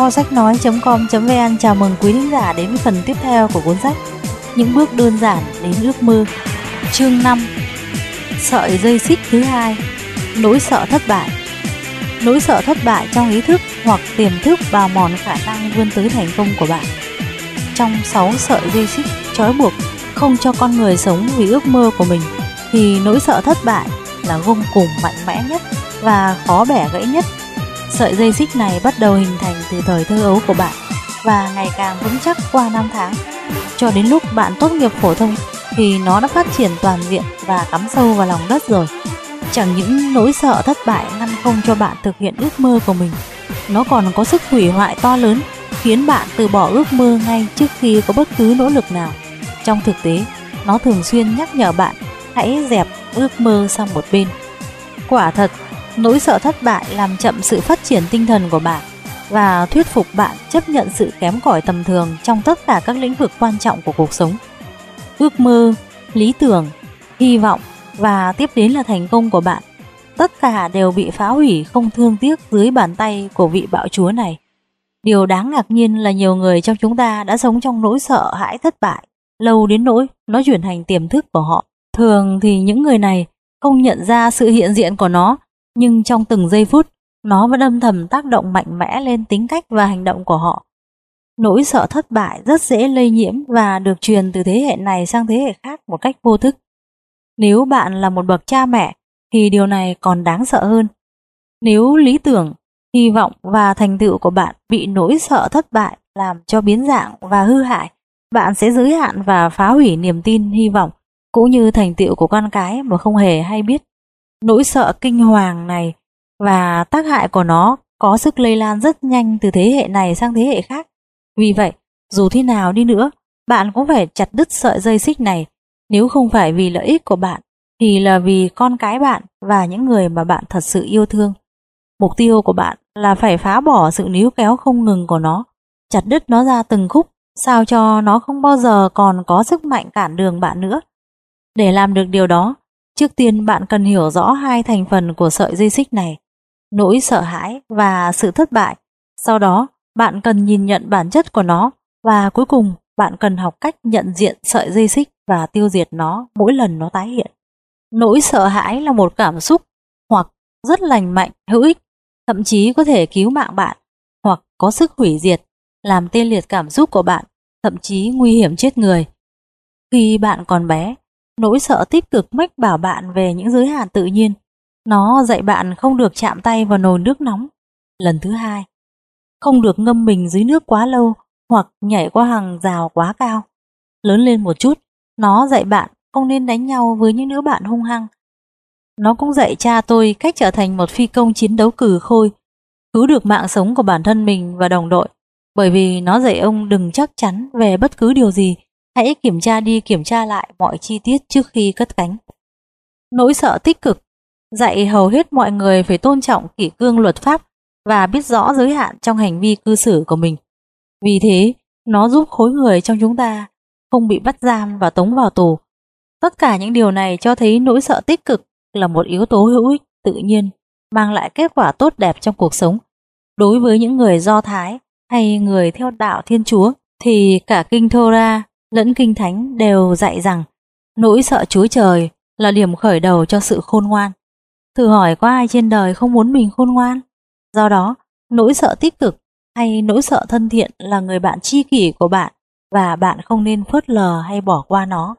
kho sách nói.com.vn chào mừng quý thính giả đến với phần tiếp theo của cuốn sách Những bước đơn giản đến ước mơ. Chương 5 Sợi dây xích thứ hai, Nỗi sợ thất bại. Nỗi sợ thất bại trong ý thức hoặc tiềm thức bào mòn khả năng vươn tới thành công của bạn. Trong 6 sợi dây xích trói buộc không cho con người sống vì ước mơ của mình, thì nỗi sợ thất bại là vô cùng mạnh mẽ nhất và khó bẻ gãy nhất. Sợi dây xích này bắt đầu hình thành từ thời thơ ấu của bạn và ngày càng vững chắc qua năm tháng. Cho đến lúc bạn tốt nghiệp phổ thông thì nó đã phát triển toàn diện và cắm sâu vào lòng đất rồi. Chẳng những nỗi sợ thất bại ngăn không cho bạn thực hiện ước mơ của mình, nó còn có sức hủy hoại to lớn khiến bạn từ bỏ ước mơ ngay trước khi có bất cứ nỗ lực nào. Trong thực tế, nó thường xuyên nhắc nhở bạn hãy dẹp ước mơ sang một bên. Quả thật, Nỗi sợ thất bại làm chậm sự phát triển tinh thần của bạn và thuyết phục bạn chấp nhận sự kém cỏi tầm thường trong tất cả các lĩnh vực quan trọng của cuộc sống. Ước mơ, lý tưởng, hy vọng và tiếp đến là thành công của bạn. Tất cả đều bị phá hủy không thương tiếc dưới bàn tay của vị bạo chúa này. Điều đáng ngạc nhiên là nhiều người trong chúng ta đã sống trong nỗi sợ hãi thất bại, lâu đến nỗi nó chuyển thành tiềm thức của họ. Thường thì những người này không nhận ra sự hiện diện của nó nhưng trong từng giây phút, nó vẫn âm thầm tác động mạnh mẽ lên tính cách và hành động của họ. Nỗi sợ thất bại rất dễ lây nhiễm và được truyền từ thế hệ này sang thế hệ khác một cách vô thức. Nếu bạn là một bậc cha mẹ thì điều này còn đáng sợ hơn. Nếu lý tưởng, hy vọng và thành tựu của bạn bị nỗi sợ thất bại làm cho biến dạng và hư hại, bạn sẽ giới hạn và phá hủy niềm tin, hy vọng cũng như thành tựu của con cái mà không hề hay biết. Nỗi sợ kinh hoàng này và tác hại của nó có sức lây lan rất nhanh từ thế hệ này sang thế hệ khác. Vì vậy, dù thế nào đi nữa, bạn cũng phải chặt đứt sợi dây xích này. Nếu không phải vì lợi ích của bạn, thì là vì con cái bạn và những người mà bạn thật sự yêu thương. Mục tiêu của bạn là phải phá bỏ sự níu kéo không ngừng của nó, chặt đứt nó ra từng khúc, sao cho nó không bao giờ còn có sức mạnh cản đường bạn nữa. Để làm được điều đó, Trước tiên bạn cần hiểu rõ hai thành phần của sợi dây xích này, nỗi sợ hãi và sự thất bại. Sau đó, bạn cần nhìn nhận bản chất của nó và cuối cùng bạn cần học cách nhận diện sợi dây xích và tiêu diệt nó mỗi lần nó tái hiện. Nỗi sợ hãi là một cảm xúc hoặc rất lành mạnh, hữu ích, thậm chí có thể cứu mạng bạn hoặc có sức hủy diệt, làm tê liệt cảm xúc của bạn, thậm chí nguy hiểm chết người. Khi bạn còn bé, Nỗi sợ tích cực mách bảo bạn về những giới hạn tự nhiên. Nó dạy bạn không được chạm tay vào nồi nước nóng. Lần thứ hai, không được ngâm mình dưới nước quá lâu hoặc nhảy qua hàng rào quá cao. Lớn lên một chút, nó dạy bạn không nên đánh nhau với những đứa bạn hung hăng. Nó cũng dạy cha tôi cách trở thành một phi công chiến đấu cừ khôi, cứu được mạng sống của bản thân mình và đồng đội, bởi vì nó dạy ông đừng chắc chắn về bất cứ điều gì Hãy kiểm tra đi kiểm tra lại mọi chi tiết trước khi cất cánh. Nỗi sợ tích cực dạy hầu hết mọi người phải tôn trọng kỷ cương luật pháp và biết rõ giới hạn trong hành vi cư xử của mình. Vì thế, nó giúp khối người trong chúng ta không bị bắt giam và tống vào tù. Tất cả những điều này cho thấy nỗi sợ tích cực là một yếu tố hữu ích tự nhiên, mang lại kết quả tốt đẹp trong cuộc sống. Đối với những người Do Thái hay người theo đạo Thiên Chúa thì cả Kinh Thora lẫn kinh thánh đều dạy rằng nỗi sợ Chúa Trời là điểm khởi đầu cho sự khôn ngoan. Thử hỏi có ai trên đời không muốn mình khôn ngoan? Do đó, nỗi sợ tích cực hay nỗi sợ thân thiện là người bạn tri kỷ của bạn và bạn không nên phớt lờ hay bỏ qua nó.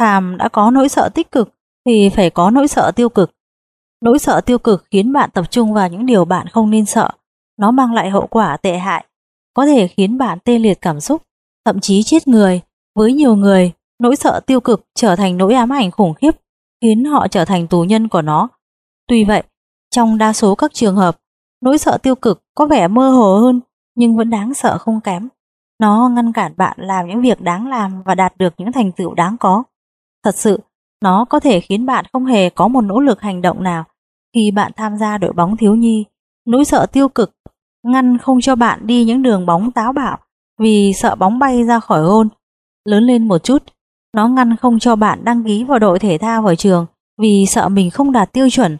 Phàm đã có nỗi sợ tích cực thì phải có nỗi sợ tiêu cực. Nỗi sợ tiêu cực khiến bạn tập trung vào những điều bạn không nên sợ. Nó mang lại hậu quả tệ hại, có thể khiến bạn tê liệt cảm xúc, thậm chí chết người với nhiều người, nỗi sợ tiêu cực trở thành nỗi ám ảnh khủng khiếp, khiến họ trở thành tù nhân của nó. Tuy vậy, trong đa số các trường hợp, nỗi sợ tiêu cực có vẻ mơ hồ hơn nhưng vẫn đáng sợ không kém. Nó ngăn cản bạn làm những việc đáng làm và đạt được những thành tựu đáng có. Thật sự, nó có thể khiến bạn không hề có một nỗ lực hành động nào khi bạn tham gia đội bóng thiếu nhi. Nỗi sợ tiêu cực ngăn không cho bạn đi những đường bóng táo bạo vì sợ bóng bay ra khỏi gôn Lớn lên một chút, nó ngăn không cho bạn đăng ký vào đội thể thao ở trường vì sợ mình không đạt tiêu chuẩn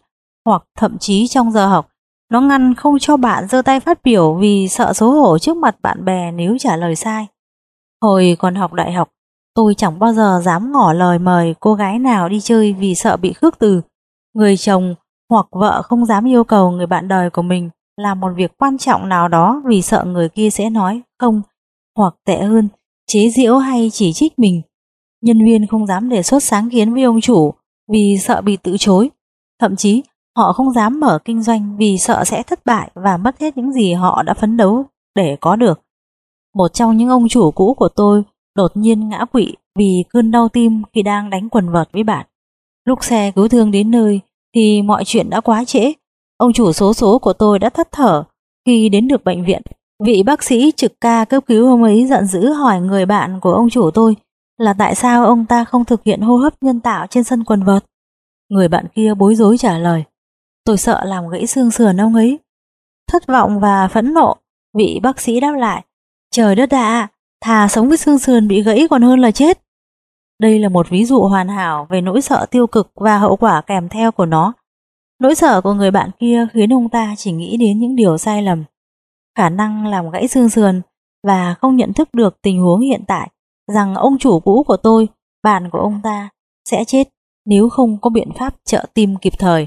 hoặc thậm chí trong giờ học Nó ngăn không cho bạn giơ tay phát biểu vì sợ xấu hổ trước mặt bạn bè nếu trả lời sai. Hồi còn học đại học, tôi chẳng bao giờ dám ngỏ lời mời cô gái nào đi chơi vì sợ bị khước từ. Người chồng hoặc vợ không dám yêu cầu người bạn đời của mình làm một việc quan trọng nào đó vì sợ người kia sẽ nói không, hoặc tệ hơn, chế giễu hay chỉ trích mình. Nhân viên không dám đề xuất sáng kiến với ông chủ vì sợ bị từ chối. Thậm chí, họ không dám mở kinh doanh vì sợ sẽ thất bại và mất hết những gì họ đã phấn đấu để có được. Một trong những ông chủ cũ của tôi đột nhiên ngã quỵ vì cơn đau tim khi đang đánh quần vợt với bạn. Lúc xe cứu thương đến nơi thì mọi chuyện đã quá trễ. Ông chủ số số của tôi đã thất thở khi đến được bệnh viện. Vị bác sĩ trực ca cấp cứu hôm ấy giận dữ hỏi người bạn của ông chủ tôi là tại sao ông ta không thực hiện hô hấp nhân tạo trên sân quần vợt. Người bạn kia bối rối trả lời, tôi sợ làm gãy xương sườn ông ấy. Thất vọng và phẫn nộ, vị bác sĩ đáp lại, trời đất ạ, thà sống với xương sườn bị gãy còn hơn là chết. Đây là một ví dụ hoàn hảo về nỗi sợ tiêu cực và hậu quả kèm theo của nó. Nỗi sợ của người bạn kia khiến ông ta chỉ nghĩ đến những điều sai lầm. Khả năng làm gãy xương sườn và không nhận thức được tình huống hiện tại rằng ông chủ cũ của tôi, bạn của ông ta, sẽ chết nếu không có biện pháp trợ tim kịp thời.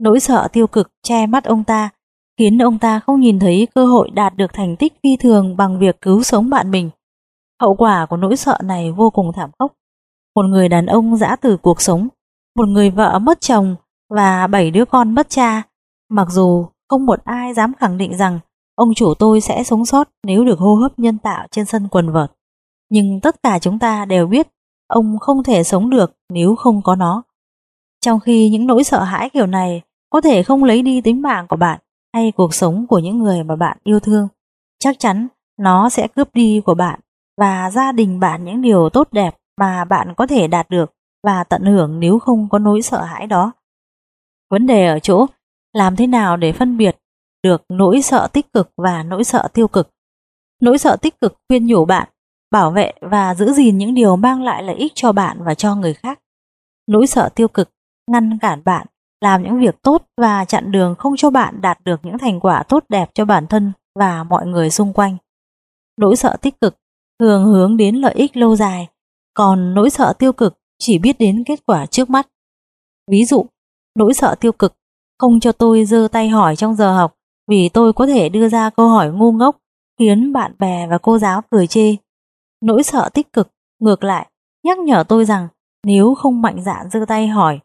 Nỗi sợ tiêu cực che mắt ông ta, khiến ông ta không nhìn thấy cơ hội đạt được thành tích phi thường bằng việc cứu sống bạn mình. Hậu quả của nỗi sợ này vô cùng thảm khốc. Một người đàn ông giã từ cuộc sống, một người vợ mất chồng và bảy đứa con mất cha, mặc dù không một ai dám khẳng định rằng ông chủ tôi sẽ sống sót nếu được hô hấp nhân tạo trên sân quần vợt. Nhưng tất cả chúng ta đều biết ông không thể sống được nếu không có nó. Trong khi những nỗi sợ hãi kiểu này có thể không lấy đi tính mạng của bạn hay cuộc sống của những người mà bạn yêu thương, chắc chắn nó sẽ cướp đi của bạn và gia đình bạn những điều tốt đẹp mà bạn có thể đạt được và tận hưởng nếu không có nỗi sợ hãi đó. Vấn đề ở chỗ làm thế nào để phân biệt được nỗi sợ tích cực và nỗi sợ tiêu cực. Nỗi sợ tích cực khuyên nhủ bạn bảo vệ và giữ gìn những điều mang lại lợi ích cho bạn và cho người khác. Nỗi sợ tiêu cực ngăn cản bạn làm những việc tốt và chặn đường không cho bạn đạt được những thành quả tốt đẹp cho bản thân và mọi người xung quanh. Nỗi sợ tích cực thường hướng đến lợi ích lâu dài, còn nỗi sợ tiêu cực chỉ biết đến kết quả trước mắt. Ví dụ, nỗi sợ tiêu cực không cho tôi giơ tay hỏi trong giờ học vì tôi có thể đưa ra câu hỏi ngu ngốc khiến bạn bè và cô giáo cười chê. Nỗi sợ tích cực, ngược lại, nhắc nhở tôi rằng nếu không mạnh dạn giơ tay hỏi,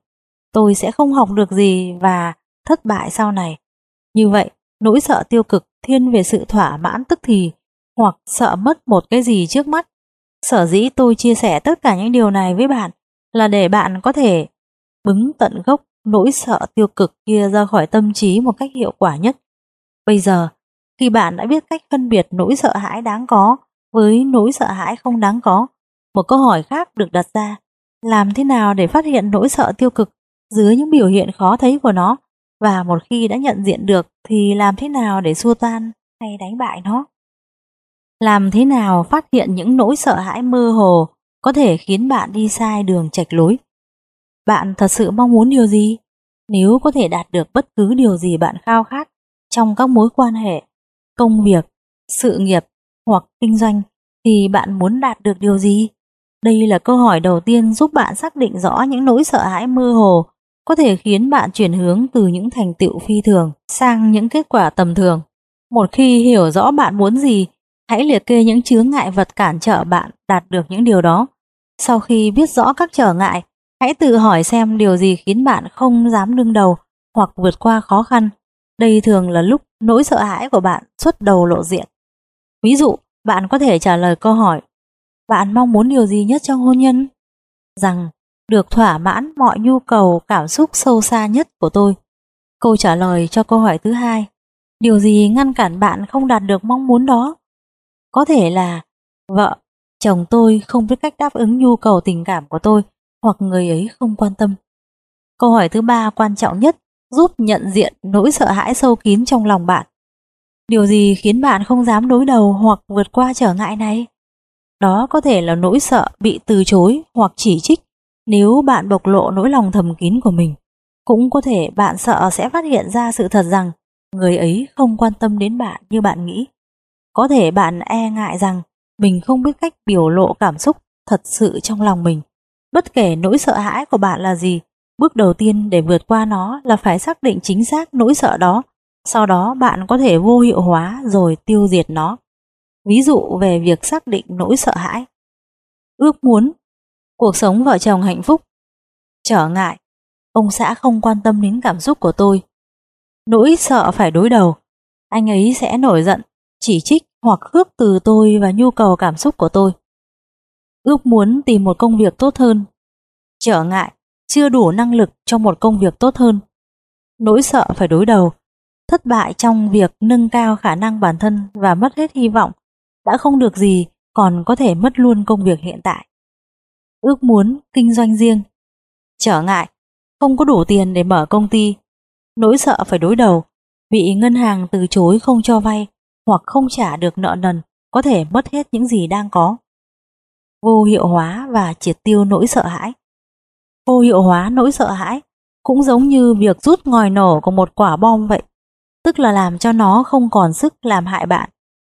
tôi sẽ không học được gì và thất bại sau này. Như vậy, nỗi sợ tiêu cực thiên về sự thỏa mãn tức thì hoặc sợ mất một cái gì trước mắt. Sở dĩ tôi chia sẻ tất cả những điều này với bạn là để bạn có thể bứng tận gốc nỗi sợ tiêu cực kia ra khỏi tâm trí một cách hiệu quả nhất. Bây giờ, khi bạn đã biết cách phân biệt nỗi sợ hãi đáng có với nỗi sợ hãi không đáng có. Một câu hỏi khác được đặt ra, làm thế nào để phát hiện nỗi sợ tiêu cực dưới những biểu hiện khó thấy của nó và một khi đã nhận diện được thì làm thế nào để xua tan hay đánh bại nó? Làm thế nào phát hiện những nỗi sợ hãi mơ hồ có thể khiến bạn đi sai đường chạch lối? Bạn thật sự mong muốn điều gì? Nếu có thể đạt được bất cứ điều gì bạn khao khát trong các mối quan hệ, công việc, sự nghiệp hoặc kinh doanh thì bạn muốn đạt được điều gì? Đây là câu hỏi đầu tiên giúp bạn xác định rõ những nỗi sợ hãi mơ hồ có thể khiến bạn chuyển hướng từ những thành tựu phi thường sang những kết quả tầm thường. Một khi hiểu rõ bạn muốn gì, hãy liệt kê những chướng ngại vật cản trở bạn đạt được những điều đó. Sau khi biết rõ các trở ngại, hãy tự hỏi xem điều gì khiến bạn không dám đương đầu hoặc vượt qua khó khăn. Đây thường là lúc nỗi sợ hãi của bạn xuất đầu lộ diện. Ví dụ, bạn có thể trả lời câu hỏi Bạn mong muốn điều gì nhất trong hôn nhân? Rằng được thỏa mãn mọi nhu cầu cảm xúc sâu xa nhất của tôi. Câu trả lời cho câu hỏi thứ hai Điều gì ngăn cản bạn không đạt được mong muốn đó? Có thể là vợ, chồng tôi không biết cách đáp ứng nhu cầu tình cảm của tôi hoặc người ấy không quan tâm. Câu hỏi thứ ba quan trọng nhất giúp nhận diện nỗi sợ hãi sâu kín trong lòng bạn. Điều gì khiến bạn không dám đối đầu hoặc vượt qua trở ngại này? Đó có thể là nỗi sợ bị từ chối hoặc chỉ trích nếu bạn bộc lộ nỗi lòng thầm kín của mình. Cũng có thể bạn sợ sẽ phát hiện ra sự thật rằng người ấy không quan tâm đến bạn như bạn nghĩ. Có thể bạn e ngại rằng mình không biết cách biểu lộ cảm xúc thật sự trong lòng mình. Bất kể nỗi sợ hãi của bạn là gì, bước đầu tiên để vượt qua nó là phải xác định chính xác nỗi sợ đó. Sau đó bạn có thể vô hiệu hóa rồi tiêu diệt nó. Ví dụ về việc xác định nỗi sợ hãi. Ước muốn, cuộc sống vợ chồng hạnh phúc. Trở ngại, ông xã không quan tâm đến cảm xúc của tôi. Nỗi sợ phải đối đầu, anh ấy sẽ nổi giận, chỉ trích hoặc khước từ tôi và nhu cầu cảm xúc của tôi. Ước muốn tìm một công việc tốt hơn. Trở ngại, chưa đủ năng lực cho một công việc tốt hơn. Nỗi sợ phải đối đầu, thất bại trong việc nâng cao khả năng bản thân và mất hết hy vọng, đã không được gì còn có thể mất luôn công việc hiện tại. Ước muốn kinh doanh riêng. Trở ngại, không có đủ tiền để mở công ty. Nỗi sợ phải đối đầu, bị ngân hàng từ chối không cho vay hoặc không trả được nợ nần, có thể mất hết những gì đang có. Vô hiệu hóa và triệt tiêu nỗi sợ hãi. Vô hiệu hóa nỗi sợ hãi cũng giống như việc rút ngòi nổ của một quả bom vậy, tức là làm cho nó không còn sức làm hại bạn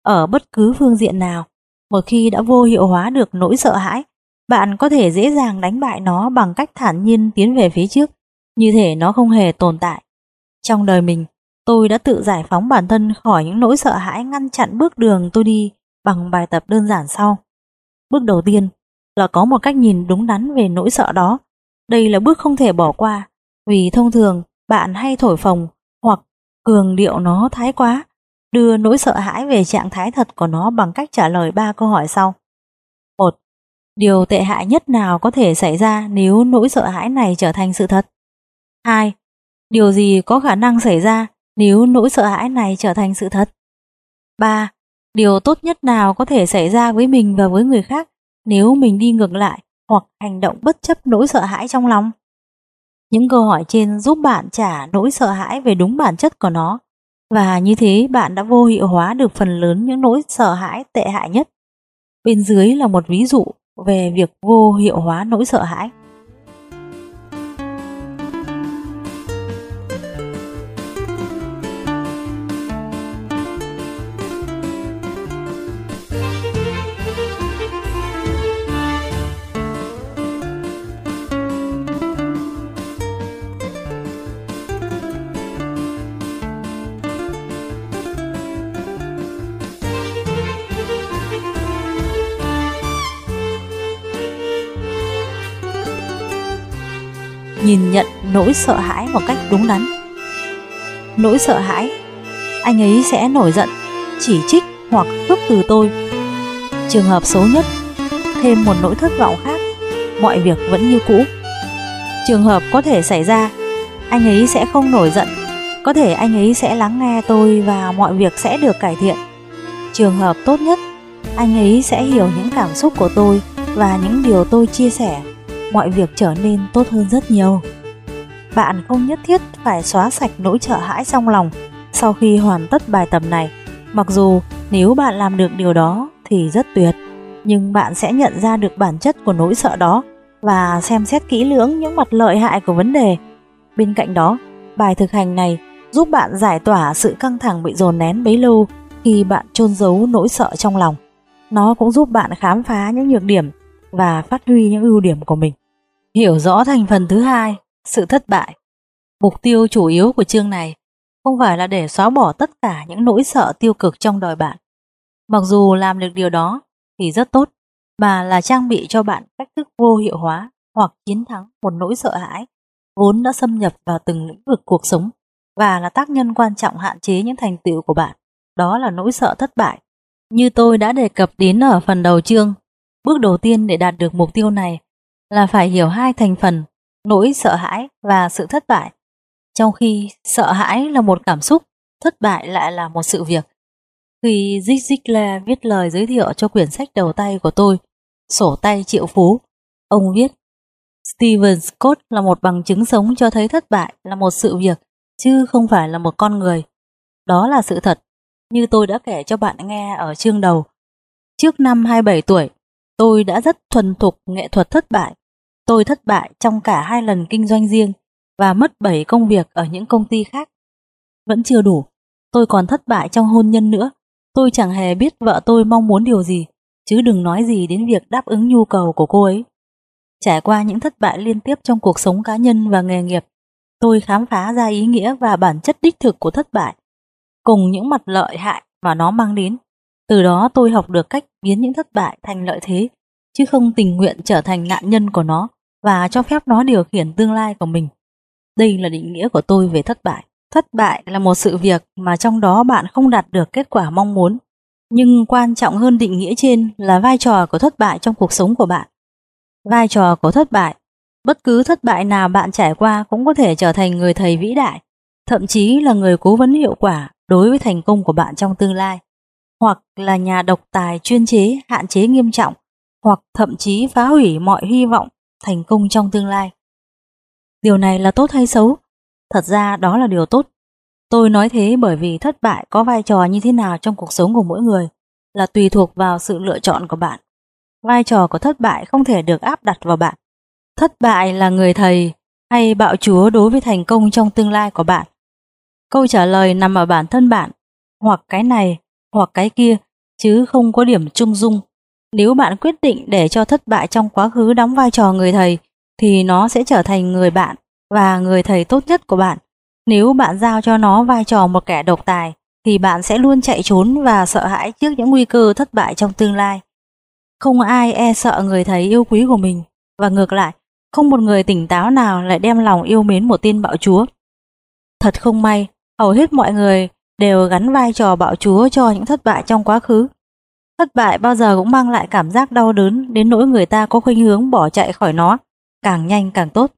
ở bất cứ phương diện nào. Một khi đã vô hiệu hóa được nỗi sợ hãi, bạn có thể dễ dàng đánh bại nó bằng cách thản nhiên tiến về phía trước, như thể nó không hề tồn tại. Trong đời mình, tôi đã tự giải phóng bản thân khỏi những nỗi sợ hãi ngăn chặn bước đường tôi đi bằng bài tập đơn giản sau. Bước đầu tiên là có một cách nhìn đúng đắn về nỗi sợ đó. Đây là bước không thể bỏ qua, vì thông thường bạn hay thổi phồng hoặc cường điệu nó thái quá, đưa nỗi sợ hãi về trạng thái thật của nó bằng cách trả lời ba câu hỏi sau. một Điều tệ hại nhất nào có thể xảy ra nếu nỗi sợ hãi này trở thành sự thật? 2. Điều gì có khả năng xảy ra nếu nỗi sợ hãi này trở thành sự thật? 3. Điều tốt nhất nào có thể xảy ra với mình và với người khác nếu mình đi ngược lại hoặc hành động bất chấp nỗi sợ hãi trong lòng? Những câu hỏi trên giúp bạn trả nỗi sợ hãi về đúng bản chất của nó, và như thế bạn đã vô hiệu hóa được phần lớn những nỗi sợ hãi tệ hại nhất. Bên dưới là một ví dụ về việc vô hiệu hóa nỗi sợ hãi. Nhìn nhận nỗi sợ hãi một cách đúng đắn. Nỗi sợ hãi, anh ấy sẽ nổi giận, chỉ trích hoặc cướp từ tôi. Trường hợp xấu nhất, thêm một nỗi thất vọng khác, mọi việc vẫn như cũ. Trường hợp có thể xảy ra, anh ấy sẽ không nổi giận, có thể anh ấy sẽ lắng nghe tôi và mọi việc sẽ được cải thiện. Trường hợp tốt nhất, anh ấy sẽ hiểu những cảm xúc của tôi và những điều tôi chia sẻ mọi việc trở nên tốt hơn rất nhiều. Bạn không nhất thiết phải xóa sạch nỗi sợ hãi trong lòng sau khi hoàn tất bài tập này. Mặc dù nếu bạn làm được điều đó thì rất tuyệt, nhưng bạn sẽ nhận ra được bản chất của nỗi sợ đó và xem xét kỹ lưỡng những mặt lợi hại của vấn đề. Bên cạnh đó, bài thực hành này giúp bạn giải tỏa sự căng thẳng bị dồn nén bấy lâu khi bạn chôn giấu nỗi sợ trong lòng. Nó cũng giúp bạn khám phá những nhược điểm và phát huy những ưu điểm của mình. Hiểu rõ thành phần thứ hai, sự thất bại. Mục tiêu chủ yếu của chương này không phải là để xóa bỏ tất cả những nỗi sợ tiêu cực trong đời bạn. Mặc dù làm được điều đó thì rất tốt, mà là trang bị cho bạn cách thức vô hiệu hóa hoặc chiến thắng một nỗi sợ hãi vốn đã xâm nhập vào từng lĩnh vực cuộc sống và là tác nhân quan trọng hạn chế những thành tựu của bạn. Đó là nỗi sợ thất bại. Như tôi đã đề cập đến ở phần đầu chương, bước đầu tiên để đạt được mục tiêu này là phải hiểu hai thành phần, nỗi sợ hãi và sự thất bại. Trong khi sợ hãi là một cảm xúc, thất bại lại là một sự việc. Khi Zig Ziglar viết lời giới thiệu cho quyển sách đầu tay của tôi, Sổ tay triệu phú, ông viết Steven Scott là một bằng chứng sống cho thấy thất bại là một sự việc, chứ không phải là một con người. Đó là sự thật, như tôi đã kể cho bạn nghe ở chương đầu. Trước năm 27 tuổi, tôi đã rất thuần thục nghệ thuật thất bại. Tôi thất bại trong cả hai lần kinh doanh riêng và mất 7 công việc ở những công ty khác. Vẫn chưa đủ, tôi còn thất bại trong hôn nhân nữa. Tôi chẳng hề biết vợ tôi mong muốn điều gì, chứ đừng nói gì đến việc đáp ứng nhu cầu của cô ấy. Trải qua những thất bại liên tiếp trong cuộc sống cá nhân và nghề nghiệp, tôi khám phá ra ý nghĩa và bản chất đích thực của thất bại, cùng những mặt lợi hại mà nó mang đến. Từ đó tôi học được cách biến những thất bại thành lợi thế, chứ không tình nguyện trở thành nạn nhân của nó và cho phép nó điều khiển tương lai của mình. Đây là định nghĩa của tôi về thất bại. Thất bại là một sự việc mà trong đó bạn không đạt được kết quả mong muốn. Nhưng quan trọng hơn định nghĩa trên là vai trò của thất bại trong cuộc sống của bạn. Vai trò của thất bại Bất cứ thất bại nào bạn trải qua cũng có thể trở thành người thầy vĩ đại, thậm chí là người cố vấn hiệu quả đối với thành công của bạn trong tương lai, hoặc là nhà độc tài chuyên chế, hạn chế nghiêm trọng, hoặc thậm chí phá hủy mọi hy vọng thành công trong tương lai. Điều này là tốt hay xấu? Thật ra đó là điều tốt. Tôi nói thế bởi vì thất bại có vai trò như thế nào trong cuộc sống của mỗi người là tùy thuộc vào sự lựa chọn của bạn. Vai trò của thất bại không thể được áp đặt vào bạn. Thất bại là người thầy hay bạo chúa đối với thành công trong tương lai của bạn. Câu trả lời nằm ở bản thân bạn, hoặc cái này, hoặc cái kia, chứ không có điểm chung dung. Nếu bạn quyết định để cho thất bại trong quá khứ đóng vai trò người thầy, thì nó sẽ trở thành người bạn và người thầy tốt nhất của bạn. Nếu bạn giao cho nó vai trò một kẻ độc tài, thì bạn sẽ luôn chạy trốn và sợ hãi trước những nguy cơ thất bại trong tương lai. Không ai e sợ người thầy yêu quý của mình, và ngược lại, không một người tỉnh táo nào lại đem lòng yêu mến một tin bạo chúa. Thật không may, hầu hết mọi người đều gắn vai trò bạo chúa cho những thất bại trong quá khứ. Thất bại bao giờ cũng mang lại cảm giác đau đớn đến nỗi người ta có khuynh hướng bỏ chạy khỏi nó, càng nhanh càng tốt.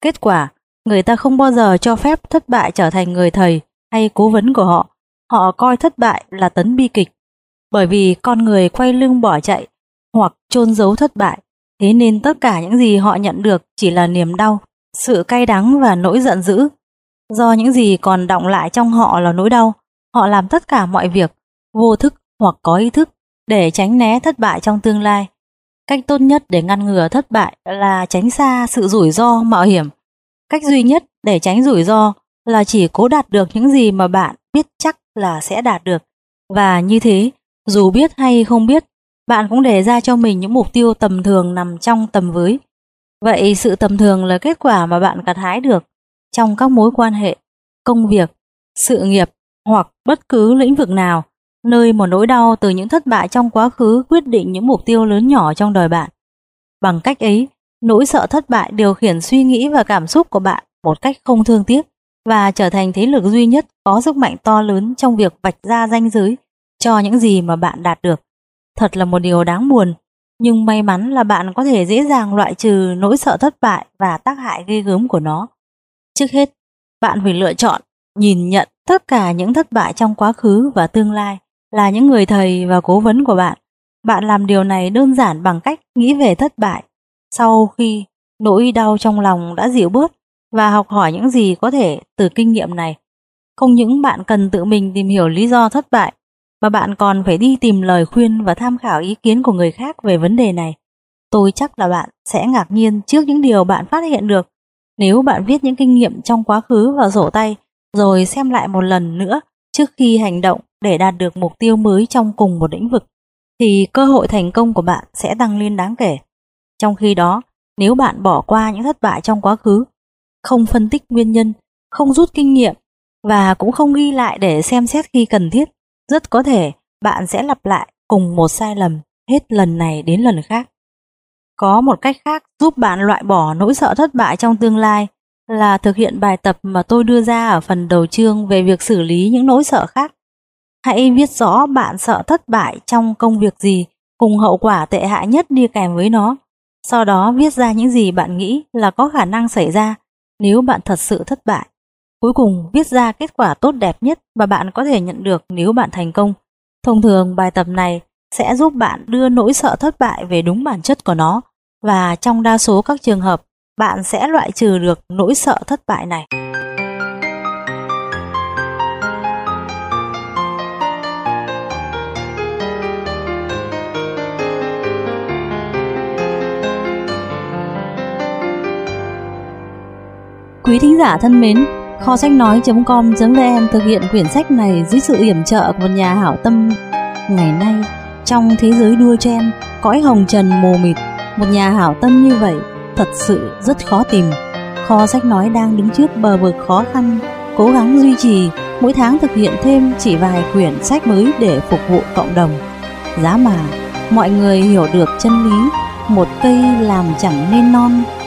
Kết quả, người ta không bao giờ cho phép thất bại trở thành người thầy hay cố vấn của họ. Họ coi thất bại là tấn bi kịch. Bởi vì con người quay lưng bỏ chạy hoặc chôn giấu thất bại Thế nên tất cả những gì họ nhận được chỉ là niềm đau, sự cay đắng và nỗi giận dữ. Do những gì còn động lại trong họ là nỗi đau, họ làm tất cả mọi việc, vô thức hoặc có ý thức, để tránh né thất bại trong tương lai. Cách tốt nhất để ngăn ngừa thất bại là tránh xa sự rủi ro, mạo hiểm. Cách duy nhất để tránh rủi ro là chỉ cố đạt được những gì mà bạn biết chắc là sẽ đạt được. Và như thế, dù biết hay không biết, bạn cũng đề ra cho mình những mục tiêu tầm thường nằm trong tầm với. Vậy sự tầm thường là kết quả mà bạn gặt hái được trong các mối quan hệ, công việc, sự nghiệp hoặc bất cứ lĩnh vực nào, nơi một nỗi đau từ những thất bại trong quá khứ quyết định những mục tiêu lớn nhỏ trong đời bạn. Bằng cách ấy, nỗi sợ thất bại điều khiển suy nghĩ và cảm xúc của bạn một cách không thương tiếc và trở thành thế lực duy nhất có sức mạnh to lớn trong việc vạch ra ranh giới cho những gì mà bạn đạt được. Thật là một điều đáng buồn, nhưng may mắn là bạn có thể dễ dàng loại trừ nỗi sợ thất bại và tác hại ghê gớm của nó. Trước hết, bạn phải lựa chọn, nhìn nhận tất cả những thất bại trong quá khứ và tương lai là những người thầy và cố vấn của bạn. Bạn làm điều này đơn giản bằng cách nghĩ về thất bại. Sau khi nỗi đau trong lòng đã dịu bớt và học hỏi những gì có thể từ kinh nghiệm này. Không những bạn cần tự mình tìm hiểu lý do thất bại, mà bạn còn phải đi tìm lời khuyên và tham khảo ý kiến của người khác về vấn đề này. Tôi chắc là bạn sẽ ngạc nhiên trước những điều bạn phát hiện được nếu bạn viết những kinh nghiệm trong quá khứ vào sổ tay, rồi xem lại một lần nữa trước khi hành động để đạt được mục tiêu mới trong cùng một lĩnh vực thì cơ hội thành công của bạn sẽ tăng lên đáng kể. Trong khi đó, nếu bạn bỏ qua những thất bại trong quá khứ, không phân tích nguyên nhân, không rút kinh nghiệm và cũng không ghi lại để xem xét khi cần thiết rất có thể bạn sẽ lặp lại cùng một sai lầm hết lần này đến lần khác. Có một cách khác giúp bạn loại bỏ nỗi sợ thất bại trong tương lai là thực hiện bài tập mà tôi đưa ra ở phần đầu chương về việc xử lý những nỗi sợ khác. Hãy viết rõ bạn sợ thất bại trong công việc gì, cùng hậu quả tệ hại nhất đi kèm với nó. Sau đó viết ra những gì bạn nghĩ là có khả năng xảy ra nếu bạn thật sự thất bại. Cuối cùng, viết ra kết quả tốt đẹp nhất mà bạn có thể nhận được nếu bạn thành công. Thông thường, bài tập này sẽ giúp bạn đưa nỗi sợ thất bại về đúng bản chất của nó và trong đa số các trường hợp, bạn sẽ loại trừ được nỗi sợ thất bại này. Quý thính giả thân mến, Kho sách nói.com.vn thực hiện quyển sách này dưới sự yểm trợ của một nhà hảo tâm. Ngày nay, trong thế giới đua chen, cõi hồng trần mồ mịt, một nhà hảo tâm như vậy thật sự rất khó tìm. Kho sách nói đang đứng trước bờ vực khó khăn, cố gắng duy trì, mỗi tháng thực hiện thêm chỉ vài quyển sách mới để phục vụ cộng đồng. Giá mà, mọi người hiểu được chân lý, một cây làm chẳng nên non,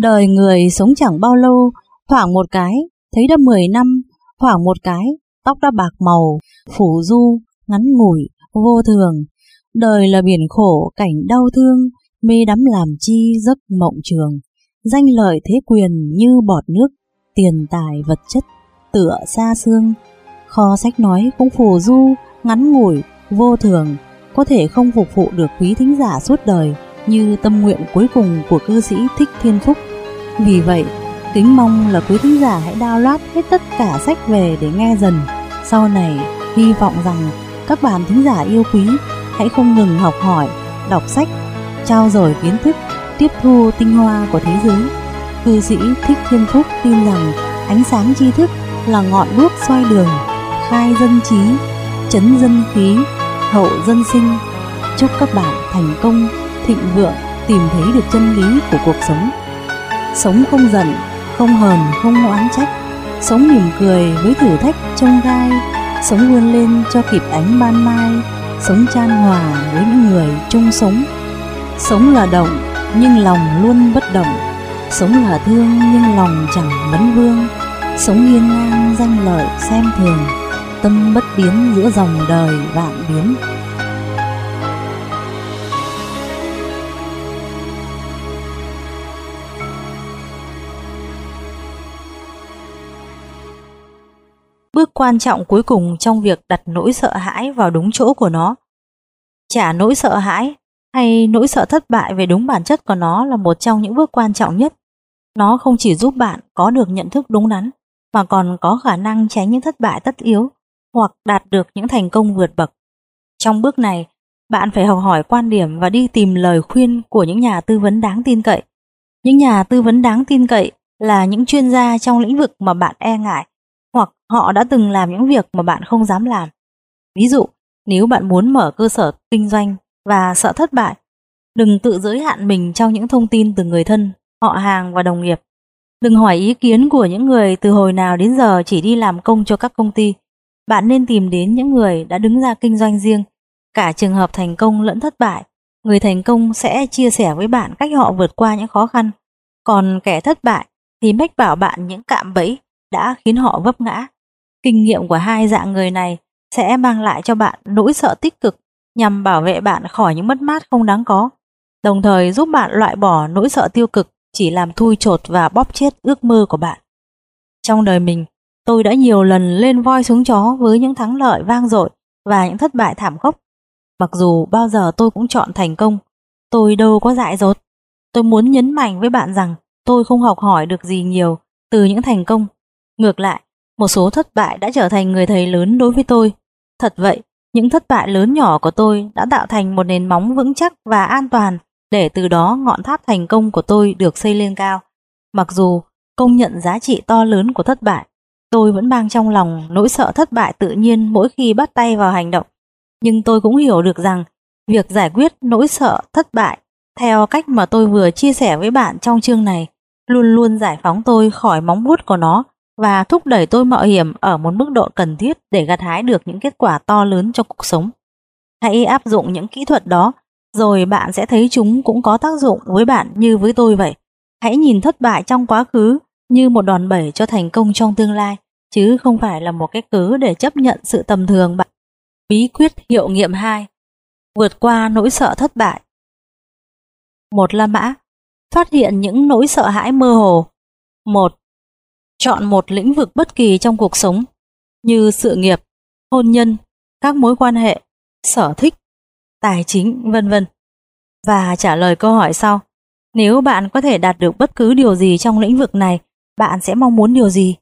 Đời người sống chẳng bao lâu, thoảng một cái, thấy đã 10 năm, thoảng một cái, tóc đã bạc màu, phủ du, ngắn ngủi, vô thường. Đời là biển khổ, cảnh đau thương, mê đắm làm chi giấc mộng trường. Danh lợi thế quyền như bọt nước, tiền tài vật chất, tựa xa xương. Kho sách nói cũng phù du, ngắn ngủi, vô thường, có thể không phục vụ được quý thính giả suốt đời như tâm nguyện cuối cùng của cư sĩ Thích Thiên Phúc. Vì vậy, kính mong là quý thính giả hãy download hết tất cả sách về để nghe dần. Sau này, hy vọng rằng các bạn thính giả yêu quý hãy không ngừng học hỏi, đọc sách, trao dồi kiến thức, tiếp thu tinh hoa của thế giới. Cư sĩ Thích Thiên Phúc tin rằng ánh sáng tri thức là ngọn đuốc soi đường, khai dân trí, chấn dân khí, hậu dân sinh. Chúc các bạn thành công, thịnh vượng, tìm thấy được chân lý của cuộc sống. Sống không giận, không hờn, không oán trách, sống mỉm cười với thử thách trông gai, sống vươn lên cho kịp ánh ban mai, sống chan hòa với những người chung sống. Sống là động, nhưng lòng luôn bất động, sống là thương nhưng lòng chẳng vấn vương, sống hiên ngang danh lợi xem thường, tâm bất biến giữa dòng đời vạn biến. Bước quan trọng cuối cùng trong việc đặt nỗi sợ hãi vào đúng chỗ của nó. Trả nỗi sợ hãi hay nỗi sợ thất bại về đúng bản chất của nó là một trong những bước quan trọng nhất. Nó không chỉ giúp bạn có được nhận thức đúng đắn, mà còn có khả năng tránh những thất bại tất yếu hoặc đạt được những thành công vượt bậc. Trong bước này, bạn phải học hỏi quan điểm và đi tìm lời khuyên của những nhà tư vấn đáng tin cậy. Những nhà tư vấn đáng tin cậy là những chuyên gia trong lĩnh vực mà bạn e ngại họ đã từng làm những việc mà bạn không dám làm. Ví dụ, nếu bạn muốn mở cơ sở kinh doanh và sợ thất bại, đừng tự giới hạn mình trong những thông tin từ người thân, họ hàng và đồng nghiệp. Đừng hỏi ý kiến của những người từ hồi nào đến giờ chỉ đi làm công cho các công ty. Bạn nên tìm đến những người đã đứng ra kinh doanh riêng. Cả trường hợp thành công lẫn thất bại, người thành công sẽ chia sẻ với bạn cách họ vượt qua những khó khăn. Còn kẻ thất bại thì mách bảo bạn những cạm bẫy đã khiến họ vấp ngã. Kinh nghiệm của hai dạng người này sẽ mang lại cho bạn nỗi sợ tích cực nhằm bảo vệ bạn khỏi những mất mát không đáng có, đồng thời giúp bạn loại bỏ nỗi sợ tiêu cực chỉ làm thui chột và bóp chết ước mơ của bạn. Trong đời mình, tôi đã nhiều lần lên voi xuống chó với những thắng lợi vang dội và những thất bại thảm khốc. Mặc dù bao giờ tôi cũng chọn thành công, tôi đâu có dại dột. Tôi muốn nhấn mạnh với bạn rằng tôi không học hỏi được gì nhiều từ những thành công. Ngược lại, một số thất bại đã trở thành người thầy lớn đối với tôi. Thật vậy, những thất bại lớn nhỏ của tôi đã tạo thành một nền móng vững chắc và an toàn để từ đó ngọn tháp thành công của tôi được xây lên cao. Mặc dù công nhận giá trị to lớn của thất bại, tôi vẫn mang trong lòng nỗi sợ thất bại tự nhiên mỗi khi bắt tay vào hành động. Nhưng tôi cũng hiểu được rằng việc giải quyết nỗi sợ thất bại theo cách mà tôi vừa chia sẻ với bạn trong chương này luôn luôn giải phóng tôi khỏi móng vuốt của nó và thúc đẩy tôi mạo hiểm ở một mức độ cần thiết để gặt hái được những kết quả to lớn trong cuộc sống. Hãy áp dụng những kỹ thuật đó, rồi bạn sẽ thấy chúng cũng có tác dụng với bạn như với tôi vậy. Hãy nhìn thất bại trong quá khứ như một đòn bẩy cho thành công trong tương lai, chứ không phải là một cái cớ để chấp nhận sự tầm thường bạn. Bí quyết hiệu nghiệm 2 Vượt qua nỗi sợ thất bại Một La Mã Phát hiện những nỗi sợ hãi mơ hồ 1. Chọn một lĩnh vực bất kỳ trong cuộc sống như sự nghiệp, hôn nhân, các mối quan hệ, sở thích, tài chính, vân vân và trả lời câu hỏi sau. Nếu bạn có thể đạt được bất cứ điều gì trong lĩnh vực này, bạn sẽ mong muốn điều gì?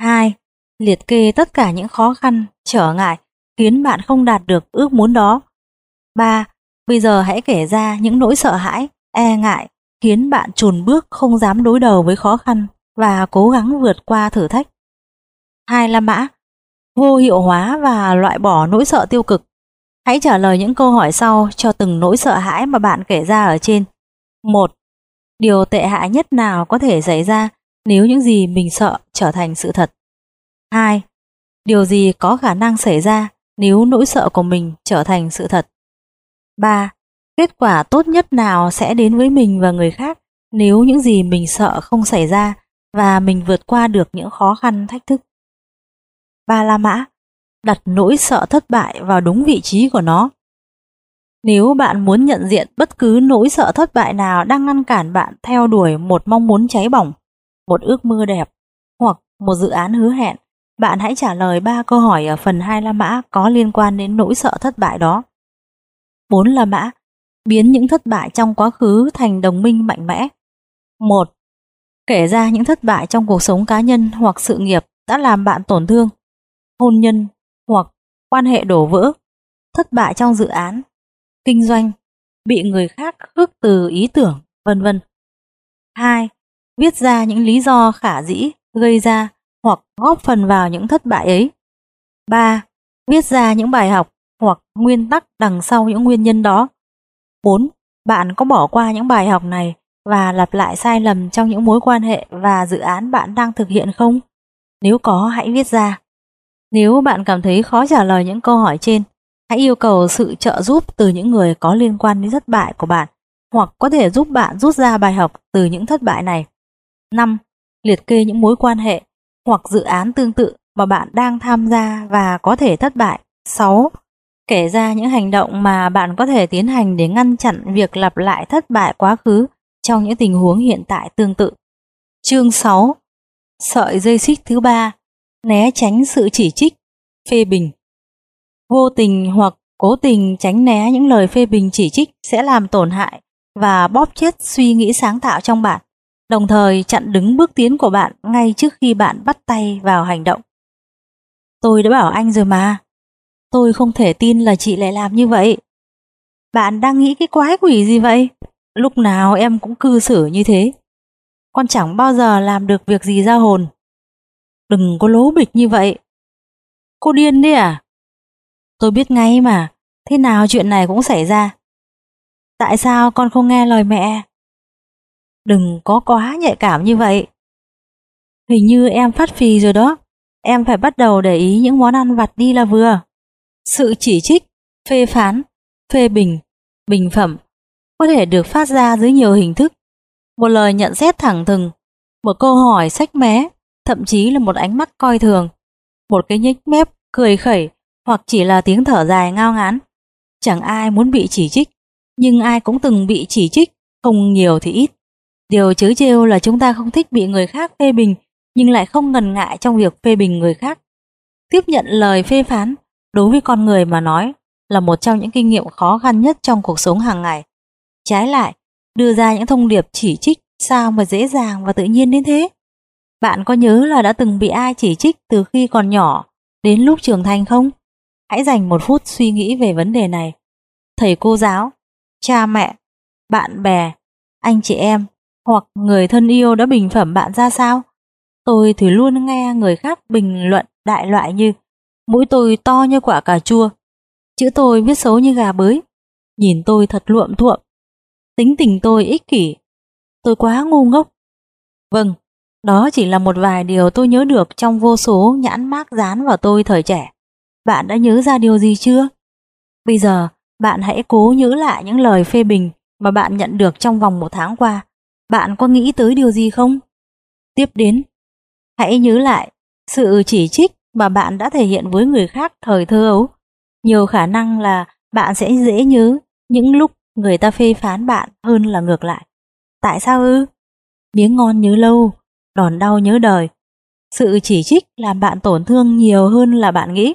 2. Liệt kê tất cả những khó khăn, trở ngại khiến bạn không đạt được ước muốn đó. 3. Bây giờ hãy kể ra những nỗi sợ hãi, e ngại khiến bạn chùn bước không dám đối đầu với khó khăn và cố gắng vượt qua thử thách. Hai là mã, vô hiệu hóa và loại bỏ nỗi sợ tiêu cực. Hãy trả lời những câu hỏi sau cho từng nỗi sợ hãi mà bạn kể ra ở trên. 1. Điều tệ hại nhất nào có thể xảy ra nếu những gì mình sợ trở thành sự thật? 2. Điều gì có khả năng xảy ra nếu nỗi sợ của mình trở thành sự thật? 3. Kết quả tốt nhất nào sẽ đến với mình và người khác nếu những gì mình sợ không xảy ra và mình vượt qua được những khó khăn thách thức? Ba La Mã đặt nỗi sợ thất bại vào đúng vị trí của nó. Nếu bạn muốn nhận diện bất cứ nỗi sợ thất bại nào đang ngăn cản bạn theo đuổi một mong muốn cháy bỏng, một ước mơ đẹp hoặc một dự án hứa hẹn, bạn hãy trả lời ba câu hỏi ở phần hai La Mã có liên quan đến nỗi sợ thất bại đó. 4 La Mã biến những thất bại trong quá khứ thành đồng minh mạnh mẽ. 1. Kể ra những thất bại trong cuộc sống cá nhân hoặc sự nghiệp đã làm bạn tổn thương, hôn nhân hoặc quan hệ đổ vỡ, thất bại trong dự án, kinh doanh, bị người khác khước từ ý tưởng, vân vân. 2. Viết ra những lý do khả dĩ gây ra hoặc góp phần vào những thất bại ấy. 3. Viết ra những bài học hoặc nguyên tắc đằng sau những nguyên nhân đó. 4. Bạn có bỏ qua những bài học này và lặp lại sai lầm trong những mối quan hệ và dự án bạn đang thực hiện không? Nếu có hãy viết ra. Nếu bạn cảm thấy khó trả lời những câu hỏi trên, hãy yêu cầu sự trợ giúp từ những người có liên quan đến thất bại của bạn hoặc có thể giúp bạn rút ra bài học từ những thất bại này. 5. Liệt kê những mối quan hệ hoặc dự án tương tự mà bạn đang tham gia và có thể thất bại. 6. Kể ra những hành động mà bạn có thể tiến hành để ngăn chặn việc lặp lại thất bại quá khứ trong những tình huống hiện tại tương tự. Chương 6. Sợi dây xích thứ ba, né tránh sự chỉ trích, phê bình. Vô tình hoặc cố tình tránh né những lời phê bình chỉ trích sẽ làm tổn hại và bóp chết suy nghĩ sáng tạo trong bạn, đồng thời chặn đứng bước tiến của bạn ngay trước khi bạn bắt tay vào hành động. Tôi đã bảo anh rồi mà. Tôi không thể tin là chị lại làm như vậy. Bạn đang nghĩ cái quái quỷ gì vậy? Lúc nào em cũng cư xử như thế. Con chẳng bao giờ làm được việc gì ra hồn. Đừng có lố bịch như vậy. Cô điên đấy à? Tôi biết ngay mà, thế nào chuyện này cũng xảy ra. Tại sao con không nghe lời mẹ? Đừng có quá nhạy cảm như vậy. Hình như em phát phì rồi đó. Em phải bắt đầu để ý những món ăn vặt đi là vừa. Sự chỉ trích, phê phán, phê bình, bình phẩm có thể được phát ra dưới nhiều hình thức. Một lời nhận xét thẳng thừng, một câu hỏi sách mé, thậm chí là một ánh mắt coi thường, một cái nhếch mép, cười khẩy hoặc chỉ là tiếng thở dài ngao ngán. Chẳng ai muốn bị chỉ trích, nhưng ai cũng từng bị chỉ trích, không nhiều thì ít. Điều chớ trêu là chúng ta không thích bị người khác phê bình, nhưng lại không ngần ngại trong việc phê bình người khác. Tiếp nhận lời phê phán, đối với con người mà nói, là một trong những kinh nghiệm khó khăn nhất trong cuộc sống hàng ngày. Trái lại, đưa ra những thông điệp chỉ trích sao mà dễ dàng và tự nhiên đến thế? Bạn có nhớ là đã từng bị ai chỉ trích từ khi còn nhỏ đến lúc trưởng thành không? Hãy dành một phút suy nghĩ về vấn đề này. Thầy cô giáo, cha mẹ, bạn bè, anh chị em hoặc người thân yêu đã bình phẩm bạn ra sao? Tôi thì luôn nghe người khác bình luận đại loại như mũi tôi to như quả cà chua, chữ tôi viết xấu như gà bới, nhìn tôi thật luộm thuộm, tính tình tôi ích kỷ, tôi quá ngu ngốc. Vâng, đó chỉ là một vài điều tôi nhớ được trong vô số nhãn mác dán vào tôi thời trẻ. Bạn đã nhớ ra điều gì chưa? Bây giờ, bạn hãy cố nhớ lại những lời phê bình mà bạn nhận được trong vòng một tháng qua. Bạn có nghĩ tới điều gì không? Tiếp đến, hãy nhớ lại sự chỉ trích mà bạn đã thể hiện với người khác thời thơ ấu. Nhiều khả năng là bạn sẽ dễ nhớ những lúc người ta phê phán bạn hơn là ngược lại. Tại sao ư? Miếng ngon nhớ lâu, đòn đau nhớ đời. sự chỉ trích làm bạn tổn thương nhiều hơn là bạn nghĩ.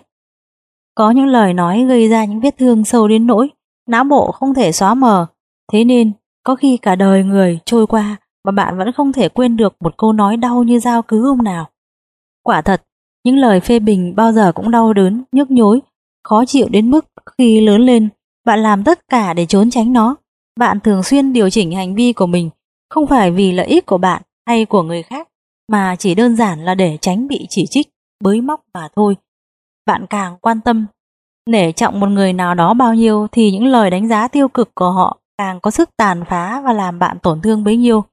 Có những lời nói gây ra những vết thương sâu đến nỗi não bộ không thể xóa mờ, thế nên có khi cả đời người trôi qua mà bạn vẫn không thể quên được một câu nói đau như dao cứ hôm nào. Quả thật, những lời phê bình bao giờ cũng đau đớn, nhức nhối, khó chịu đến mức khi lớn lên, bạn làm tất cả để trốn tránh nó. Bạn thường xuyên điều chỉnh hành vi của mình, không phải vì lợi ích của bạn hay của người khác, mà chỉ đơn giản là để tránh bị chỉ trích, bới móc mà thôi. Bạn càng quan tâm, nể trọng một người nào đó bao nhiêu thì những lời đánh giá tiêu cực của họ càng có sức tàn phá và làm bạn tổn thương bấy nhiêu.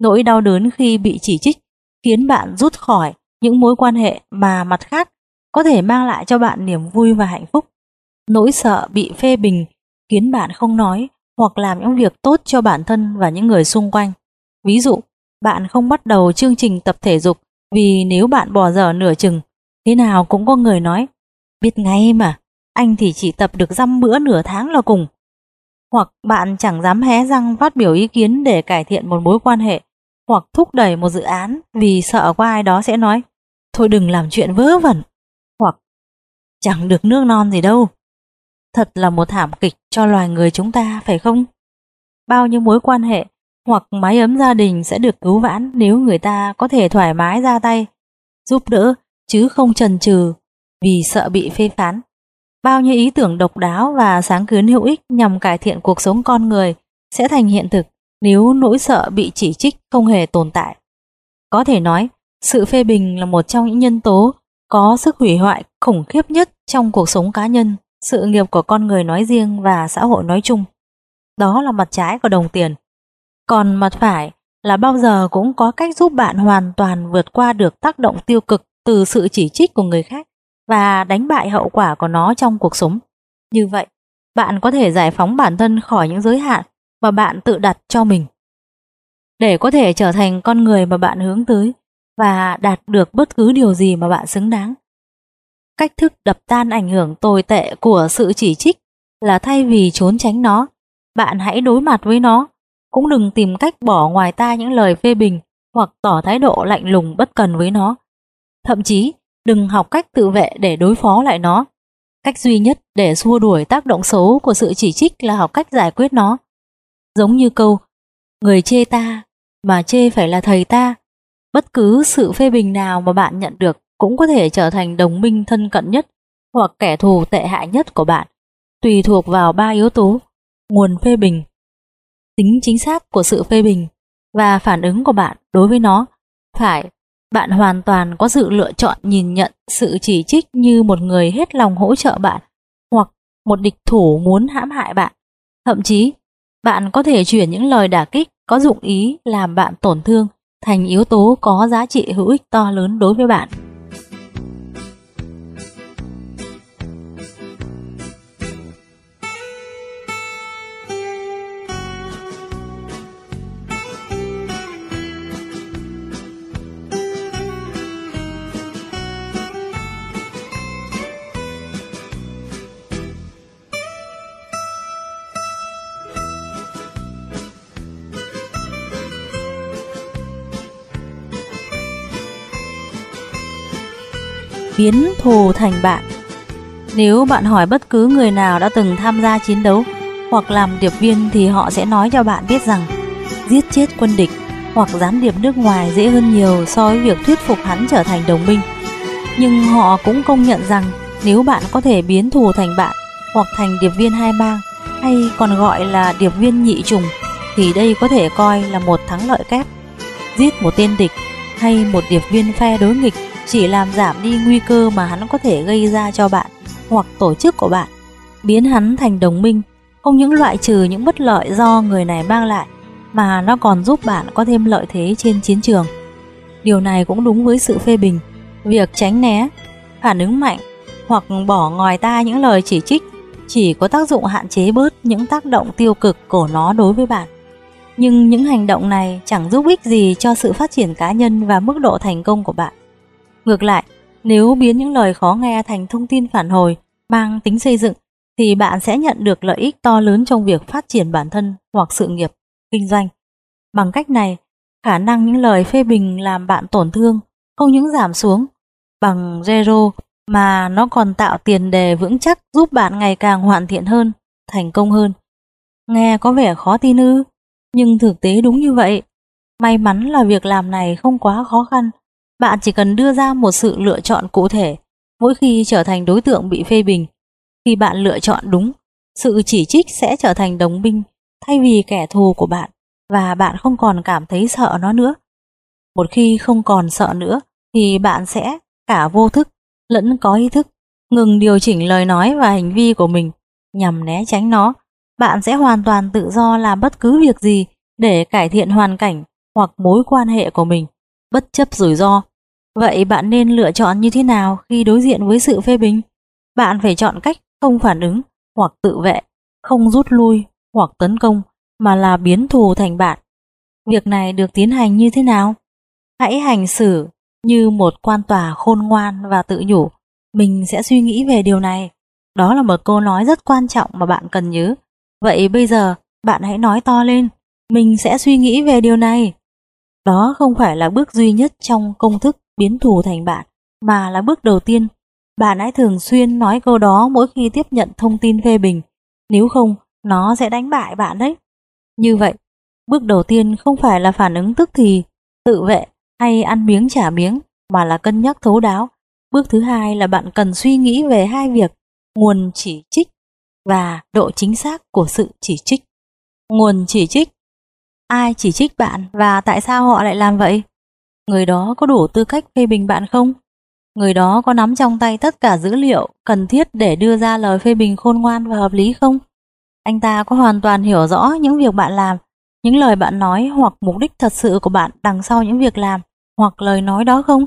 Nỗi đau đớn khi bị chỉ trích khiến bạn rút khỏi những mối quan hệ mà mặt khác có thể mang lại cho bạn niềm vui và hạnh phúc. Nỗi sợ bị phê bình khiến bạn không nói hoặc làm những việc tốt cho bản thân và những người xung quanh. Ví dụ, bạn không bắt đầu chương trình tập thể dục vì nếu bạn bỏ dở nửa chừng, thế nào cũng có người nói, biết ngay mà, anh thì chỉ tập được dăm bữa nửa tháng là cùng. Hoặc bạn chẳng dám hé răng phát biểu ý kiến để cải thiện một mối quan hệ, hoặc thúc đẩy một dự án vì sợ có ai đó sẽ nói, thôi đừng làm chuyện vớ vẩn, hoặc chẳng được nước non gì đâu. Thật là một thảm kịch cho loài người chúng ta, phải không? Bao nhiêu mối quan hệ hoặc mái ấm gia đình sẽ được cứu vãn nếu người ta có thể thoải mái ra tay, giúp đỡ chứ không chần chừ vì sợ bị phê phán. Bao nhiêu ý tưởng độc đáo và sáng kiến hữu ích nhằm cải thiện cuộc sống con người sẽ thành hiện thực nếu nỗi sợ bị chỉ trích không hề tồn tại. Có thể nói, sự phê bình là một trong những nhân tố có sức hủy hoại khủng khiếp nhất trong cuộc sống cá nhân, sự nghiệp của con người nói riêng và xã hội nói chung. Đó là mặt trái của đồng tiền. Còn mặt phải là bao giờ cũng có cách giúp bạn hoàn toàn vượt qua được tác động tiêu cực từ sự chỉ trích của người khác và đánh bại hậu quả của nó trong cuộc sống. Như vậy, bạn có thể giải phóng bản thân khỏi những giới hạn mà bạn tự đặt cho mình. Để có thể trở thành con người mà bạn hướng tới và đạt được bất cứ điều gì mà bạn xứng đáng. Cách thức đập tan ảnh hưởng tồi tệ của sự chỉ trích là thay vì trốn tránh nó, bạn hãy đối mặt với nó. Cũng đừng tìm cách bỏ ngoài ta những lời phê bình hoặc tỏ thái độ lạnh lùng bất cần với nó. Thậm chí, đừng học cách tự vệ để đối phó lại nó. Cách duy nhất để xua đuổi tác động xấu của sự chỉ trích là học cách giải quyết nó. Giống như câu, người chê ta, mà chê phải là thầy ta. Bất cứ sự phê bình nào mà bạn nhận được cũng có thể trở thành đồng minh thân cận nhất hoặc kẻ thù tệ hại nhất của bạn, tùy thuộc vào ba yếu tố, nguồn phê bình, tính chính xác của sự phê bình và phản ứng của bạn đối với nó. Phải, bạn hoàn toàn có sự lựa chọn nhìn nhận sự chỉ trích như một người hết lòng hỗ trợ bạn hoặc một địch thủ muốn hãm hại bạn. Thậm chí, bạn có thể chuyển những lời đả kích có dụng ý làm bạn tổn thương thành yếu tố có giá trị hữu ích to lớn đối với bạn. Biến thù thành bạn. Nếu bạn hỏi bất cứ người nào đã từng tham gia chiến đấu hoặc làm điệp viên thì họ sẽ nói cho bạn biết rằng giết chết quân địch hoặc gián điệp nước ngoài dễ hơn nhiều so với việc thuyết phục hắn trở thành đồng minh. Nhưng họ cũng công nhận rằng nếu bạn có thể biến thù thành bạn hoặc thành điệp viên hai bang hay còn gọi là điệp viên nhị trùng thì đây có thể coi là một thắng lợi kép. Giết một tên địch hay một điệp viên phe đối nghịch chỉ làm giảm đi nguy cơ mà hắn có thể gây ra cho bạn hoặc tổ chức của bạn, biến hắn thành đồng minh, không những loại trừ những bất lợi do người này mang lại, mà nó còn giúp bạn có thêm lợi thế trên chiến trường. Điều này cũng đúng với sự phê bình, việc tránh né, phản ứng mạnh hoặc bỏ ngoài tai những lời chỉ trích chỉ có tác dụng hạn chế bớt những tác động tiêu cực của nó đối với bạn. Nhưng những hành động này chẳng giúp ích gì cho sự phát triển cá nhân và mức độ thành công của bạn. Ngược lại, nếu biến những lời khó nghe thành thông tin phản hồi mang tính xây dựng thì bạn sẽ nhận được lợi ích to lớn trong việc phát triển bản thân hoặc sự nghiệp, kinh doanh. Bằng cách này, khả năng những lời phê bình làm bạn tổn thương không những giảm xuống bằng zero mà nó còn tạo tiền đề vững chắc giúp bạn ngày càng hoàn thiện hơn, thành công hơn. Nghe có vẻ khó tin ư, nhưng thực tế đúng như vậy. May mắn là việc làm này không quá khó khăn. Bạn chỉ cần đưa ra một sự lựa chọn cụ thể mỗi khi trở thành đối tượng bị phê bình. Khi bạn lựa chọn đúng, sự chỉ trích sẽ trở thành đồng binh thay vì kẻ thù của bạn và bạn không còn cảm thấy sợ nó nữa. Một khi không còn sợ nữa thì bạn sẽ cả vô thức lẫn có ý thức ngừng điều chỉnh lời nói và hành vi của mình nhằm né tránh nó. Bạn sẽ hoàn toàn tự do làm bất cứ việc gì để cải thiện hoàn cảnh hoặc mối quan hệ của mình, bất chấp rủi ro. Vậy bạn nên lựa chọn như thế nào khi đối diện với sự phê bình? Bạn phải chọn cách không phản ứng hoặc tự vệ, không rút lui hoặc tấn công, mà là biến thù thành bạn. Việc này được tiến hành như thế nào? Hãy hành xử như một quan tòa khôn ngoan và tự nhủ, mình sẽ suy nghĩ về điều này. Đó là một câu nói rất quan trọng mà bạn cần nhớ. Vậy bây giờ, bạn hãy nói to lên, mình sẽ suy nghĩ về điều này. Đó không phải là bước duy nhất trong công thức biến thù thành bạn, mà là bước đầu tiên. Bạn hãy thường xuyên nói câu đó mỗi khi tiếp nhận thông tin phê bình, nếu không, nó sẽ đánh bại bạn đấy. Như vậy, bước đầu tiên không phải là phản ứng tức thì, tự vệ hay ăn miếng trả miếng, mà là cân nhắc thấu đáo. Bước thứ hai là bạn cần suy nghĩ về hai việc, nguồn chỉ trích và độ chính xác của sự chỉ trích. Nguồn chỉ trích Ai chỉ trích bạn và tại sao họ lại làm vậy? Người đó có đủ tư cách phê bình bạn không? Người đó có nắm trong tay tất cả dữ liệu cần thiết để đưa ra lời phê bình khôn ngoan và hợp lý không? Anh ta có hoàn toàn hiểu rõ những việc bạn làm, những lời bạn nói hoặc mục đích thật sự của bạn đằng sau những việc làm hoặc lời nói đó không?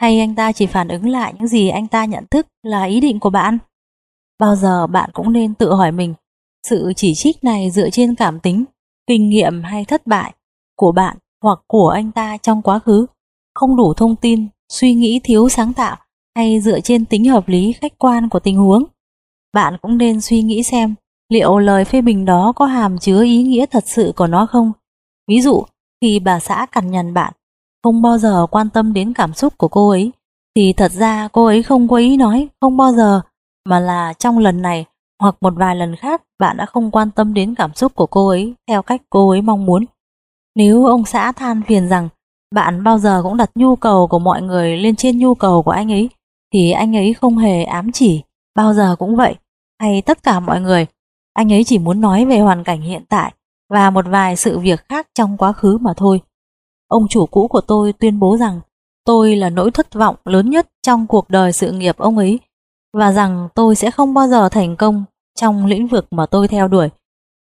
Hay anh ta chỉ phản ứng lại những gì anh ta nhận thức là ý định của bạn? Bao giờ bạn cũng nên tự hỏi mình, sự chỉ trích này dựa trên cảm tính, kinh nghiệm hay thất bại của bạn hoặc của anh ta trong quá khứ, không đủ thông tin, suy nghĩ thiếu sáng tạo hay dựa trên tính hợp lý khách quan của tình huống. Bạn cũng nên suy nghĩ xem liệu lời phê bình đó có hàm chứa ý nghĩa thật sự của nó không. Ví dụ, khi bà xã cằn nhằn bạn, không bao giờ quan tâm đến cảm xúc của cô ấy, thì thật ra cô ấy không có ý nói không bao giờ, mà là trong lần này hoặc một vài lần khác bạn đã không quan tâm đến cảm xúc của cô ấy theo cách cô ấy mong muốn. Nếu ông xã than phiền rằng bạn bao giờ cũng đặt nhu cầu của mọi người lên trên nhu cầu của anh ấy, thì anh ấy không hề ám chỉ, bao giờ cũng vậy, hay tất cả mọi người. Anh ấy chỉ muốn nói về hoàn cảnh hiện tại và một vài sự việc khác trong quá khứ mà thôi. Ông chủ cũ của tôi tuyên bố rằng tôi là nỗi thất vọng lớn nhất trong cuộc đời sự nghiệp ông ấy và rằng tôi sẽ không bao giờ thành công trong lĩnh vực mà tôi theo đuổi.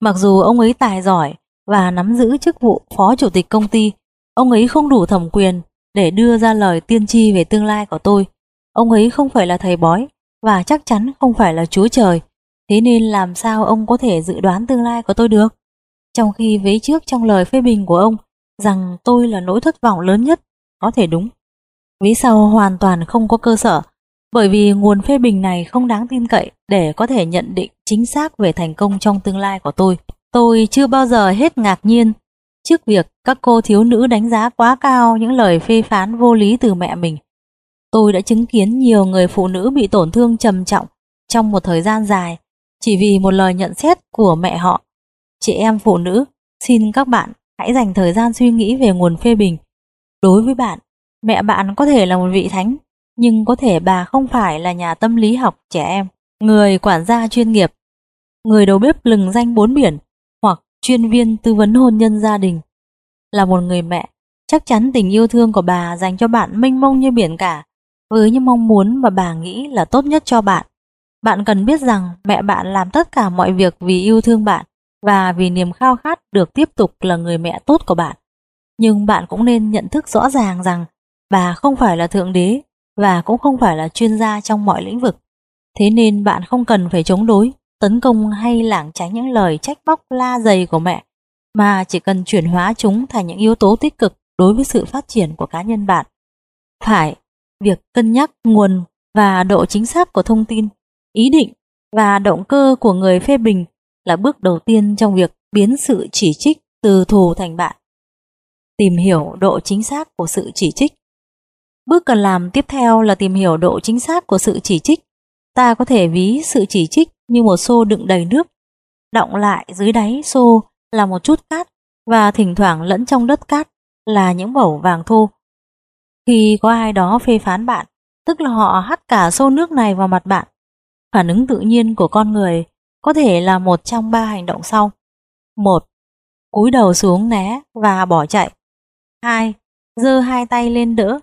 Mặc dù ông ấy tài giỏi và nắm giữ chức vụ phó chủ tịch công ty, ông ấy không đủ thẩm quyền để đưa ra lời tiên tri về tương lai của tôi. Ông ấy không phải là thầy bói và chắc chắn không phải là chúa trời. Thế nên làm sao ông có thể dự đoán tương lai của tôi được? Trong khi vế trước trong lời phê bình của ông rằng tôi là nỗi thất vọng lớn nhất, có thể đúng. Vế sau hoàn toàn không có cơ sở, bởi vì nguồn phê bình này không đáng tin cậy để có thể nhận định chính xác về thành công trong tương lai của tôi. Tôi chưa bao giờ hết ngạc nhiên trước việc các cô thiếu nữ đánh giá quá cao những lời phê phán vô lý từ mẹ mình. Tôi đã chứng kiến nhiều người phụ nữ bị tổn thương trầm trọng trong một thời gian dài chỉ vì một lời nhận xét của mẹ họ. Chị em phụ nữ, xin các bạn hãy dành thời gian suy nghĩ về nguồn phê bình. Đối với bạn, mẹ bạn có thể là một vị thánh, nhưng có thể bà không phải là nhà tâm lý học trẻ em, người quản gia chuyên nghiệp, người đầu bếp lừng danh bốn biển, hoặc chuyên viên tư vấn hôn nhân gia đình. Là một người mẹ, chắc chắn tình yêu thương của bà dành cho bạn mênh mông như biển cả, với những mong muốn mà bà nghĩ là tốt nhất cho bạn. Bạn cần biết rằng mẹ bạn làm tất cả mọi việc vì yêu thương bạn và vì niềm khao khát được tiếp tục là người mẹ tốt của bạn. Nhưng bạn cũng nên nhận thức rõ ràng rằng bà không phải là thượng đế và cũng không phải là chuyên gia trong mọi lĩnh vực. Thế nên bạn không cần phải chống đối, tấn công hay lảng tránh những lời trách móc la dày của mẹ, mà chỉ cần chuyển hóa chúng thành những yếu tố tích cực đối với sự phát triển của cá nhân bạn. Phải, việc cân nhắc nguồn và độ chính xác của thông tin, ý định và động cơ của người phê bình là bước đầu tiên trong việc biến sự chỉ trích từ thù thành bạn. Tìm hiểu độ chính xác của sự chỉ trích Bước cần làm tiếp theo là tìm hiểu độ chính xác của sự chỉ trích. Ta có thể ví sự chỉ trích như một xô đựng đầy nước. động lại dưới đáy xô là một chút cát và thỉnh thoảng lẫn trong đất cát là những bẩu vàng thô. Khi có ai đó phê phán bạn, tức là họ hắt cả xô nước này vào mặt bạn. Phản ứng tự nhiên của con người có thể là một trong ba hành động sau. một Cúi đầu xuống né và bỏ chạy. 2. giơ hai tay lên đỡ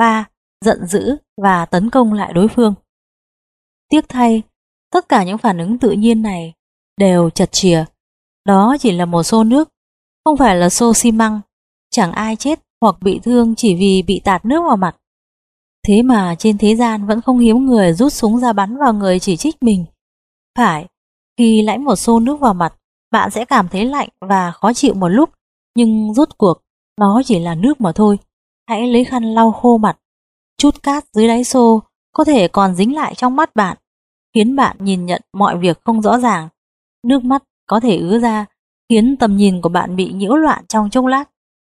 3. Giận dữ và tấn công lại đối phương. Tiếc thay, tất cả những phản ứng tự nhiên này đều chật chìa. Đó chỉ là một xô nước, không phải là xô xi măng. Chẳng ai chết hoặc bị thương chỉ vì bị tạt nước vào mặt. Thế mà trên thế gian vẫn không hiếm người rút súng ra bắn vào người chỉ trích mình. Phải, khi lãnh một xô nước vào mặt, bạn sẽ cảm thấy lạnh và khó chịu một lúc, nhưng rút cuộc, nó chỉ là nước mà thôi. Hãy lấy khăn lau khô mặt. Chút cát dưới đáy xô có thể còn dính lại trong mắt bạn, khiến bạn nhìn nhận mọi việc không rõ ràng. Nước mắt có thể ứa ra, khiến tầm nhìn của bạn bị nhiễu loạn trong chốc lát.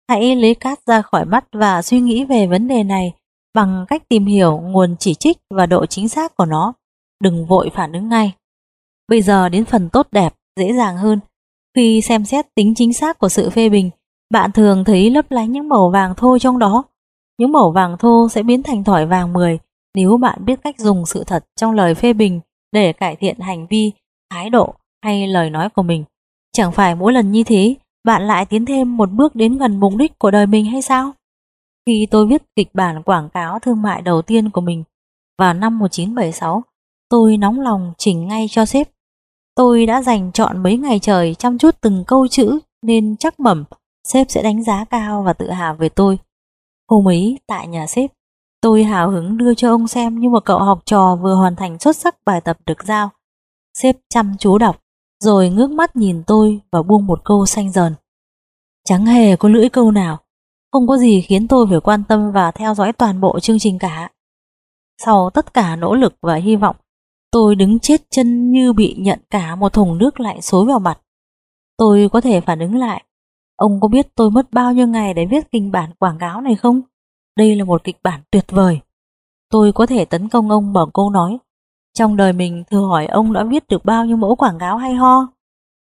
Hãy lấy cát ra khỏi mắt và suy nghĩ về vấn đề này bằng cách tìm hiểu nguồn chỉ trích và độ chính xác của nó. Đừng vội phản ứng ngay. Bây giờ đến phần tốt đẹp, dễ dàng hơn. Khi xem xét tính chính xác của sự phê bình, bạn thường thấy lấp lánh những màu vàng thô trong đó. Những màu vàng thô sẽ biến thành thỏi vàng 10 nếu bạn biết cách dùng sự thật trong lời phê bình để cải thiện hành vi, thái độ hay lời nói của mình. Chẳng phải mỗi lần như thế, bạn lại tiến thêm một bước đến gần mục đích của đời mình hay sao? Khi tôi viết kịch bản quảng cáo thương mại đầu tiên của mình vào năm 1976, tôi nóng lòng chỉnh ngay cho sếp. Tôi đã dành chọn mấy ngày trời chăm chút từng câu chữ nên chắc mẩm sếp sẽ đánh giá cao và tự hào về tôi. Hôm ấy tại nhà sếp, tôi hào hứng đưa cho ông xem như một cậu học trò vừa hoàn thành xuất sắc bài tập được giao. Sếp chăm chú đọc, rồi ngước mắt nhìn tôi và buông một câu xanh dần. Chẳng hề có lưỡi câu nào, không có gì khiến tôi phải quan tâm và theo dõi toàn bộ chương trình cả. Sau tất cả nỗ lực và hy vọng, tôi đứng chết chân như bị nhận cả một thùng nước lạnh xối vào mặt. Tôi có thể phản ứng lại. Ông có biết tôi mất bao nhiêu ngày để viết kịch bản quảng cáo này không? Đây là một kịch bản tuyệt vời. Tôi có thể tấn công ông bằng câu nói. Trong đời mình thử hỏi ông đã viết được bao nhiêu mẫu quảng cáo hay ho?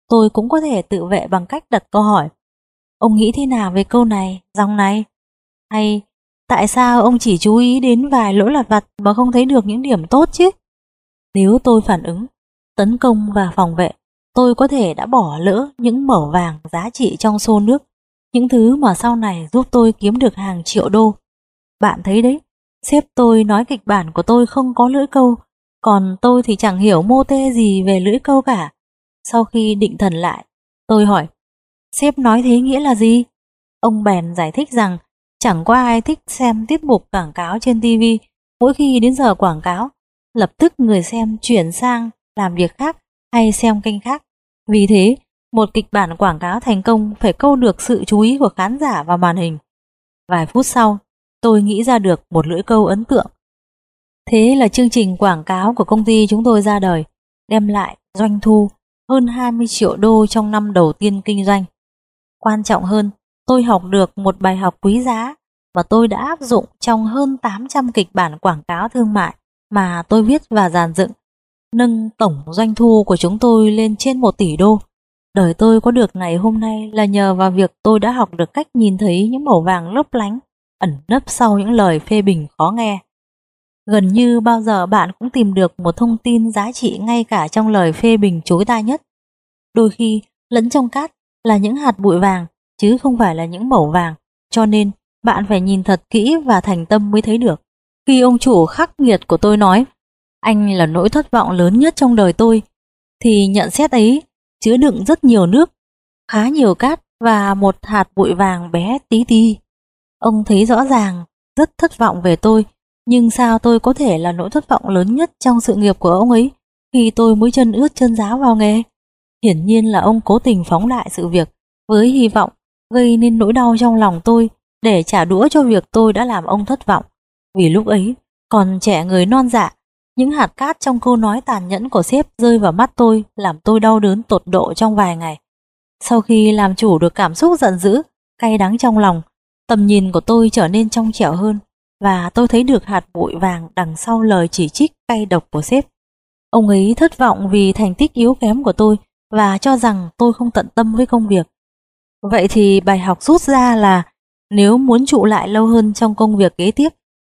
Tôi cũng có thể tự vệ bằng cách đặt câu hỏi. Ông nghĩ thế nào về câu này, dòng này? Hay tại sao ông chỉ chú ý đến vài lỗi lặt vặt mà không thấy được những điểm tốt chứ? Nếu tôi phản ứng, tấn công và phòng vệ, tôi có thể đã bỏ lỡ những mở vàng giá trị trong xô nước, những thứ mà sau này giúp tôi kiếm được hàng triệu đô. Bạn thấy đấy, sếp tôi nói kịch bản của tôi không có lưỡi câu, còn tôi thì chẳng hiểu mô tê gì về lưỡi câu cả. Sau khi định thần lại, tôi hỏi, sếp nói thế nghĩa là gì? Ông bèn giải thích rằng chẳng có ai thích xem tiết mục quảng cáo trên TV. Mỗi khi đến giờ quảng cáo, lập tức người xem chuyển sang làm việc khác hay xem kênh khác. Vì thế, một kịch bản quảng cáo thành công phải câu được sự chú ý của khán giả vào màn hình. Vài phút sau, tôi nghĩ ra được một lưỡi câu ấn tượng. Thế là chương trình quảng cáo của công ty chúng tôi ra đời, đem lại doanh thu hơn 20 triệu đô trong năm đầu tiên kinh doanh. Quan trọng hơn, tôi học được một bài học quý giá và tôi đã áp dụng trong hơn 800 kịch bản quảng cáo thương mại mà tôi viết và dàn dựng, nâng tổng doanh thu của chúng tôi lên trên 1 tỷ đô. Đời tôi có được ngày hôm nay là nhờ vào việc tôi đã học được cách nhìn thấy những màu vàng lấp lánh, ẩn nấp sau những lời phê bình khó nghe. Gần như bao giờ bạn cũng tìm được một thông tin giá trị ngay cả trong lời phê bình chối tai nhất. Đôi khi, lẫn trong cát là những hạt bụi vàng, chứ không phải là những mẩu vàng, cho nên bạn phải nhìn thật kỹ và thành tâm mới thấy được. Khi ông chủ khắc nghiệt của tôi nói, anh là nỗi thất vọng lớn nhất trong đời tôi, thì nhận xét ấy chứa đựng rất nhiều nước, khá nhiều cát và một hạt bụi vàng bé tí ti. Ông thấy rõ ràng, rất thất vọng về tôi, nhưng sao tôi có thể là nỗi thất vọng lớn nhất trong sự nghiệp của ông ấy khi tôi mới chân ướt chân giáo vào nghề? Hiển nhiên là ông cố tình phóng đại sự việc với hy vọng gây nên nỗi đau trong lòng tôi để trả đũa cho việc tôi đã làm ông thất vọng. Vì lúc ấy, còn trẻ người non dạ, những hạt cát trong câu nói tàn nhẫn của sếp rơi vào mắt tôi làm tôi đau đớn tột độ trong vài ngày. Sau khi làm chủ được cảm xúc giận dữ, cay đắng trong lòng, tầm nhìn của tôi trở nên trong trẻo hơn. và tôi thấy được hạt bụi vàng đằng sau lời chỉ trích cay độc của sếp. Ông ấy thất vọng vì thành tích yếu kém của tôi và cho rằng tôi không tận tâm với công việc. Vậy thì bài học rút ra là nếu muốn trụ lại lâu hơn trong công việc kế tiếp,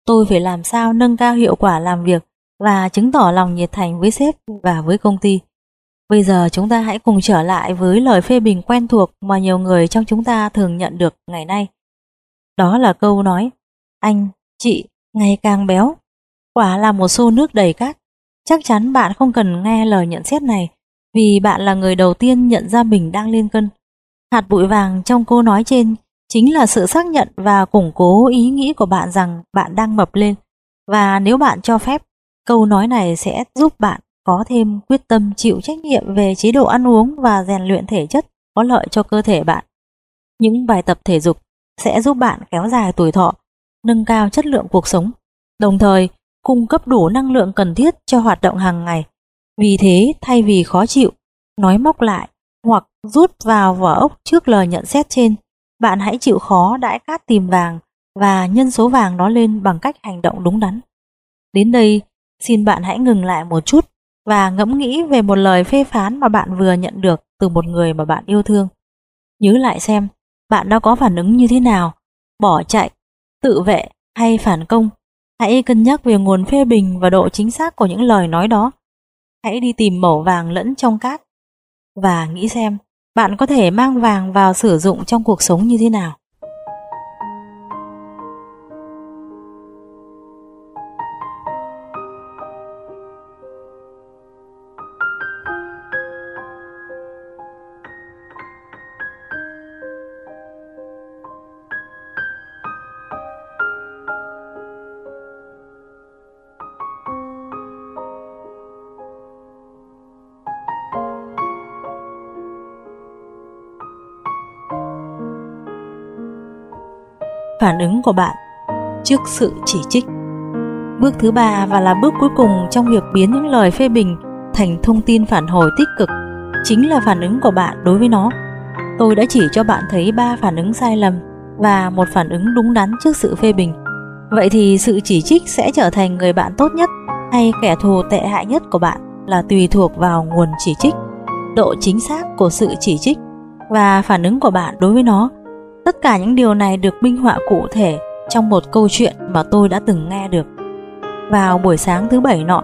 tôi phải làm sao nâng cao hiệu quả làm việc và chứng tỏ lòng nhiệt thành với sếp và với công ty. Bây giờ chúng ta hãy cùng trở lại với lời phê bình quen thuộc mà nhiều người trong chúng ta thường nhận được ngày nay. Đó là câu nói, anh, chị, ngày càng béo. Quả là một xô nước đầy cát. Chắc chắn bạn không cần nghe lời nhận xét này, vì bạn là người đầu tiên nhận ra mình đang lên cân. Hạt bụi vàng trong câu nói trên chính là sự xác nhận và củng cố ý nghĩ của bạn rằng bạn đang mập lên. Và nếu bạn cho phép, câu nói này sẽ giúp bạn có thêm quyết tâm chịu trách nhiệm về chế độ ăn uống và rèn luyện thể chất có lợi cho cơ thể bạn. Những bài tập thể dục sẽ giúp bạn kéo dài tuổi thọ, nâng cao chất lượng cuộc sống, đồng thời cung cấp đủ năng lượng cần thiết cho hoạt động hàng ngày. Vì thế, thay vì khó chịu, nói móc lại hoặc rút vào vỏ ốc trước lời nhận xét trên, bạn hãy chịu khó đãi cát tìm vàng và nhân số vàng nó lên bằng cách hành động đúng đắn. Đến đây, xin bạn hãy ngừng lại một chút và ngẫm nghĩ về một lời phê phán mà bạn vừa nhận được từ một người mà bạn yêu thương. Nhớ lại xem, bạn đã có phản ứng như thế nào, bỏ chạy, tự vệ hay phản công. Hãy cân nhắc về nguồn phê bình và độ chính xác của những lời nói đó. Hãy đi tìm mẩu vàng lẫn trong cát và nghĩ xem bạn có thể mang vàng vào sử dụng trong cuộc sống như thế nào. Phản ứng của bạn trước sự chỉ trích. Bước thứ ba và là bước cuối cùng trong việc biến những lời phê bình thành thông tin phản hồi tích cực chính là phản ứng của bạn đối với nó. Tôi đã chỉ cho bạn thấy ba phản ứng sai lầm và một phản ứng đúng đắn trước sự phê bình. Vậy thì sự chỉ trích sẽ trở thành người bạn tốt nhất hay kẻ thù tệ hại nhất của bạn là tùy thuộc vào nguồn chỉ trích, độ chính xác của sự chỉ trích và phản ứng của bạn đối với nó Tất cả những điều này được minh họa cụ thể trong một câu chuyện mà tôi đã từng nghe được. Vào buổi sáng thứ bảy nọ,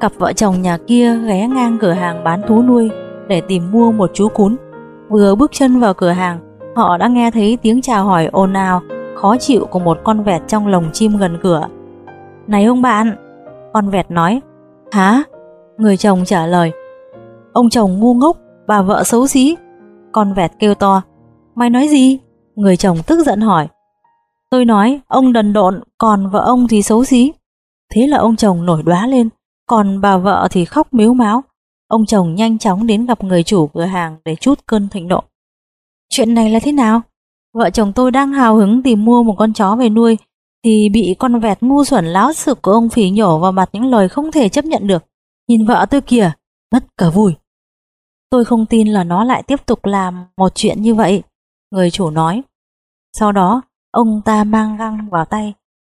cặp vợ chồng nhà kia ghé ngang cửa hàng bán thú nuôi để tìm mua một chú cún. Vừa bước chân vào cửa hàng, họ đã nghe thấy tiếng chào hỏi ồn ào, khó chịu của một con vẹt trong lồng chim gần cửa. Này ông bạn, con vẹt nói. Hả? Người chồng trả lời. Ông chồng ngu ngốc, bà vợ xấu xí. Con vẹt kêu to. Mày nói gì? Người chồng tức giận hỏi. Tôi nói ông đần độn, còn vợ ông thì xấu xí. Thế là ông chồng nổi đoá lên, còn bà vợ thì khóc miếu máu. Ông chồng nhanh chóng đến gặp người chủ cửa hàng để chút cơn thịnh nộ. Chuyện này là thế nào? Vợ chồng tôi đang hào hứng tìm mua một con chó về nuôi, thì bị con vẹt ngu xuẩn láo sực của ông phỉ nhổ vào mặt những lời không thể chấp nhận được. Nhìn vợ tôi kìa, mất cả vui. Tôi không tin là nó lại tiếp tục làm một chuyện như vậy người chủ nói. Sau đó, ông ta mang găng vào tay,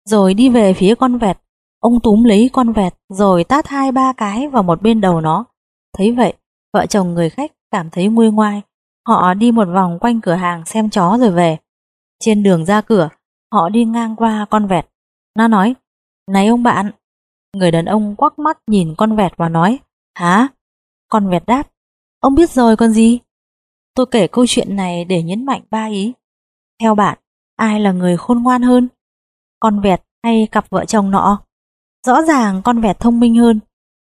rồi đi về phía con vẹt. Ông túm lấy con vẹt rồi tát hai ba cái vào một bên đầu nó. Thấy vậy, vợ chồng người khách cảm thấy nguôi ngoai. Họ đi một vòng quanh cửa hàng xem chó rồi về. Trên đường ra cửa, họ đi ngang qua con vẹt. Nó nói, này ông bạn. Người đàn ông quắc mắt nhìn con vẹt và nói, hả? Con vẹt đáp, ông biết rồi còn gì? Tôi kể câu chuyện này để nhấn mạnh ba ý. Theo bạn, ai là người khôn ngoan hơn? Con vẹt hay cặp vợ chồng nọ? Rõ ràng con vẹt thông minh hơn.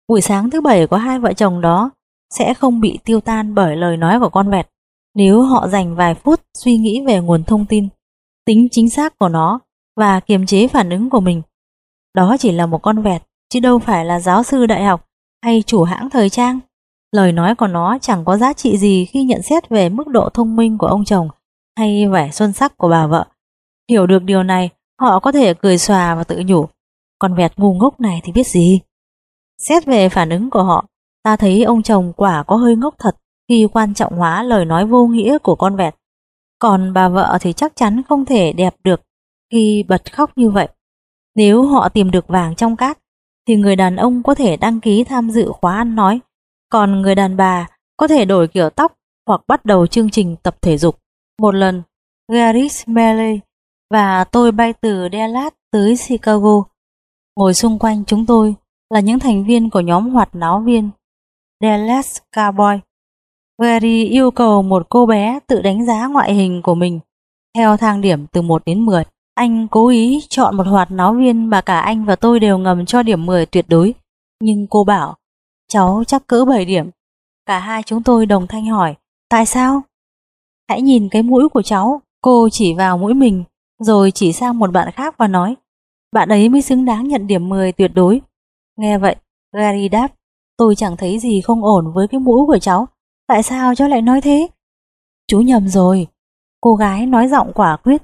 Buổi sáng thứ bảy của hai vợ chồng đó sẽ không bị tiêu tan bởi lời nói của con vẹt nếu họ dành vài phút suy nghĩ về nguồn thông tin, tính chính xác của nó và kiềm chế phản ứng của mình. Đó chỉ là một con vẹt, chứ đâu phải là giáo sư đại học hay chủ hãng thời trang. Lời nói của nó chẳng có giá trị gì khi nhận xét về mức độ thông minh của ông chồng hay vẻ xuân sắc của bà vợ. Hiểu được điều này, họ có thể cười xòa và tự nhủ. còn vẹt ngu ngốc này thì biết gì? Xét về phản ứng của họ, ta thấy ông chồng quả có hơi ngốc thật khi quan trọng hóa lời nói vô nghĩa của con vẹt. Còn bà vợ thì chắc chắn không thể đẹp được khi bật khóc như vậy. Nếu họ tìm được vàng trong cát, thì người đàn ông có thể đăng ký tham dự khóa ăn nói, còn người đàn bà có thể đổi kiểu tóc hoặc bắt đầu chương trình tập thể dục. Một lần, Garris Melly và tôi bay từ Dallas tới Chicago. Ngồi xung quanh chúng tôi là những thành viên của nhóm hoạt náo viên Dallas Cowboy. Gary yêu cầu một cô bé tự đánh giá ngoại hình của mình theo thang điểm từ 1 đến 10. Anh cố ý chọn một hoạt náo viên mà cả anh và tôi đều ngầm cho điểm 10 tuyệt đối. Nhưng cô bảo, cháu chắc cỡ 7 điểm. Cả hai chúng tôi đồng thanh hỏi, tại sao? Hãy nhìn cái mũi của cháu, cô chỉ vào mũi mình, rồi chỉ sang một bạn khác và nói, bạn ấy mới xứng đáng nhận điểm 10 tuyệt đối. Nghe vậy, Gary đáp, tôi chẳng thấy gì không ổn với cái mũi của cháu. Tại sao cháu lại nói thế? Chú nhầm rồi. Cô gái nói giọng quả quyết.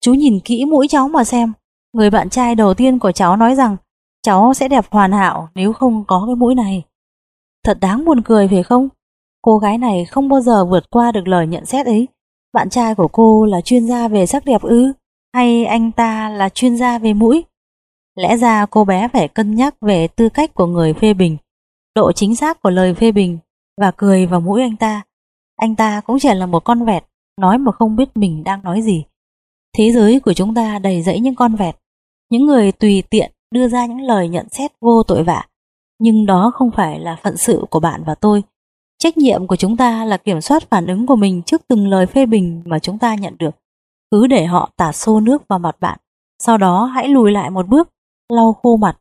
Chú nhìn kỹ mũi cháu mà xem. Người bạn trai đầu tiên của cháu nói rằng cháu sẽ đẹp hoàn hảo nếu không có cái mũi này. Thật đáng buồn cười phải không? Cô gái này không bao giờ vượt qua được lời nhận xét ấy. Bạn trai của cô là chuyên gia về sắc đẹp ư? Hay anh ta là chuyên gia về mũi? Lẽ ra cô bé phải cân nhắc về tư cách của người phê bình, độ chính xác của lời phê bình và cười vào mũi anh ta. Anh ta cũng chỉ là một con vẹt, nói mà không biết mình đang nói gì. Thế giới của chúng ta đầy dẫy những con vẹt, những người tùy tiện đưa ra những lời nhận xét vô tội vạ. Nhưng đó không phải là phận sự của bạn và tôi. Trách nhiệm của chúng ta là kiểm soát phản ứng của mình trước từng lời phê bình mà chúng ta nhận được. Cứ để họ tạt xô nước vào mặt bạn. Sau đó hãy lùi lại một bước, lau khô mặt,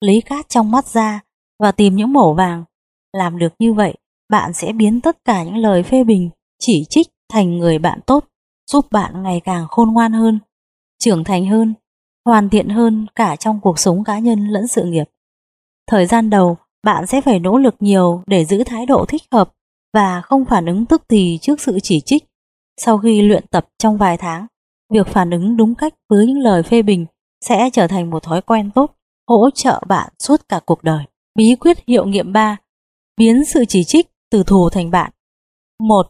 lấy cát trong mắt ra và tìm những mẩu vàng. Làm được như vậy, bạn sẽ biến tất cả những lời phê bình, chỉ trích thành người bạn tốt, giúp bạn ngày càng khôn ngoan hơn, trưởng thành hơn, hoàn thiện hơn cả trong cuộc sống cá nhân lẫn sự nghiệp. Thời gian đầu, bạn sẽ phải nỗ lực nhiều để giữ thái độ thích hợp và không phản ứng tức thì trước sự chỉ trích. Sau khi luyện tập trong vài tháng, việc phản ứng đúng cách với những lời phê bình sẽ trở thành một thói quen tốt, hỗ trợ bạn suốt cả cuộc đời. Bí quyết hiệu nghiệm 3 Biến sự chỉ trích từ thù thành bạn 1.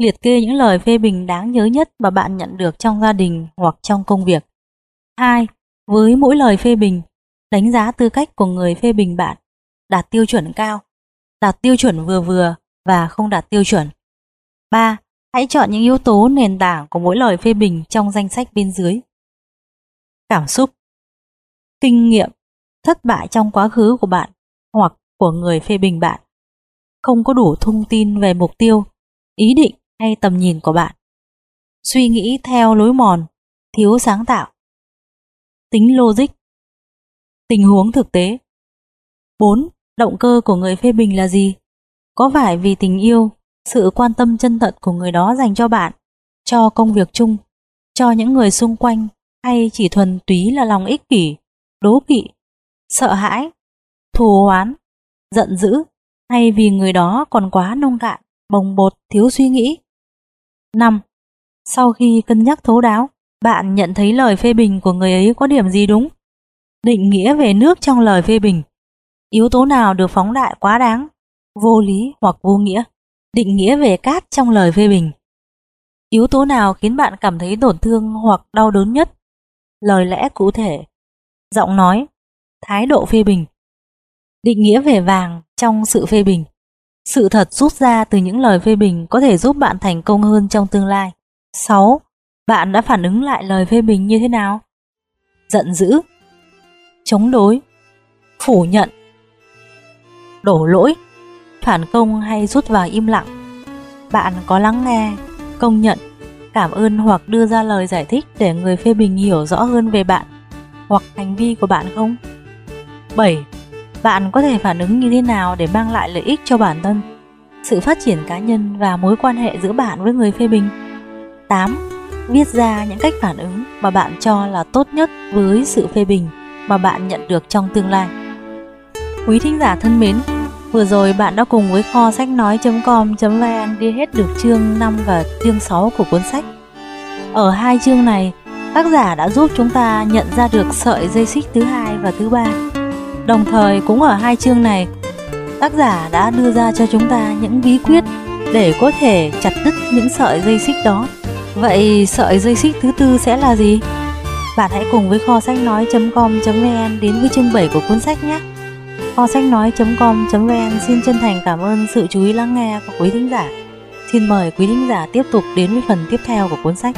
Liệt kê những lời phê bình đáng nhớ nhất mà bạn nhận được trong gia đình hoặc trong công việc 2. Với mỗi lời phê bình, đánh giá tư cách của người phê bình bạn đạt tiêu chuẩn cao, đạt tiêu chuẩn vừa vừa và không đạt tiêu chuẩn 3. Hãy chọn những yếu tố nền tảng của mỗi lời phê bình trong danh sách bên dưới. Cảm xúc Kinh nghiệm Thất bại trong quá khứ của bạn hoặc của người phê bình bạn. Không có đủ thông tin về mục tiêu, ý định hay tầm nhìn của bạn. Suy nghĩ theo lối mòn, thiếu sáng tạo. Tính logic. Tình huống thực tế. 4. Động cơ của người phê bình là gì? Có phải vì tình yêu, sự quan tâm chân thật của người đó dành cho bạn, cho công việc chung, cho những người xung quanh hay chỉ thuần túy là lòng ích kỷ, đố kỵ, sợ hãi, thù oán, giận dữ hay vì người đó còn quá nông cạn, bồng bột, thiếu suy nghĩ. 5. Sau khi cân nhắc thấu đáo, bạn nhận thấy lời phê bình của người ấy có điểm gì đúng? Định nghĩa về nước trong lời phê bình. Yếu tố nào được phóng đại quá đáng, vô lý hoặc vô nghĩa? Định nghĩa về cát trong lời phê bình. Yếu tố nào khiến bạn cảm thấy tổn thương hoặc đau đớn nhất? Lời lẽ cụ thể, giọng nói, thái độ phê bình. Định nghĩa về vàng trong sự phê bình. Sự thật rút ra từ những lời phê bình có thể giúp bạn thành công hơn trong tương lai. 6. Bạn đã phản ứng lại lời phê bình như thế nào? Giận dữ, chống đối, phủ nhận, đổ lỗi, phản công hay rút vào im lặng. Bạn có lắng nghe, công nhận, cảm ơn hoặc đưa ra lời giải thích để người phê bình hiểu rõ hơn về bạn hoặc hành vi của bạn không? 7. Bạn có thể phản ứng như thế nào để mang lại lợi ích cho bản thân, sự phát triển cá nhân và mối quan hệ giữa bạn với người phê bình? 8. Viết ra những cách phản ứng mà bạn cho là tốt nhất với sự phê bình mà bạn nhận được trong tương lai. Quý thính giả thân mến, vừa rồi bạn đã cùng với kho sách nói.com.vn đi hết được chương 5 và chương 6 của cuốn sách. Ở hai chương này, tác giả đã giúp chúng ta nhận ra được sợi dây xích thứ hai và thứ ba Đồng thời cũng ở hai chương này, tác giả đã đưa ra cho chúng ta những bí quyết để có thể chặt đứt những sợi dây xích đó. Vậy sợi dây xích thứ tư sẽ là gì? Bạn hãy cùng với kho sách nói.com.vn đến với chương 7 của cuốn sách nhé. Kho sách nói.com.vn xin chân thành cảm ơn sự chú ý lắng nghe của quý thính giả. Xin mời quý thính giả tiếp tục đến với phần tiếp theo của cuốn sách.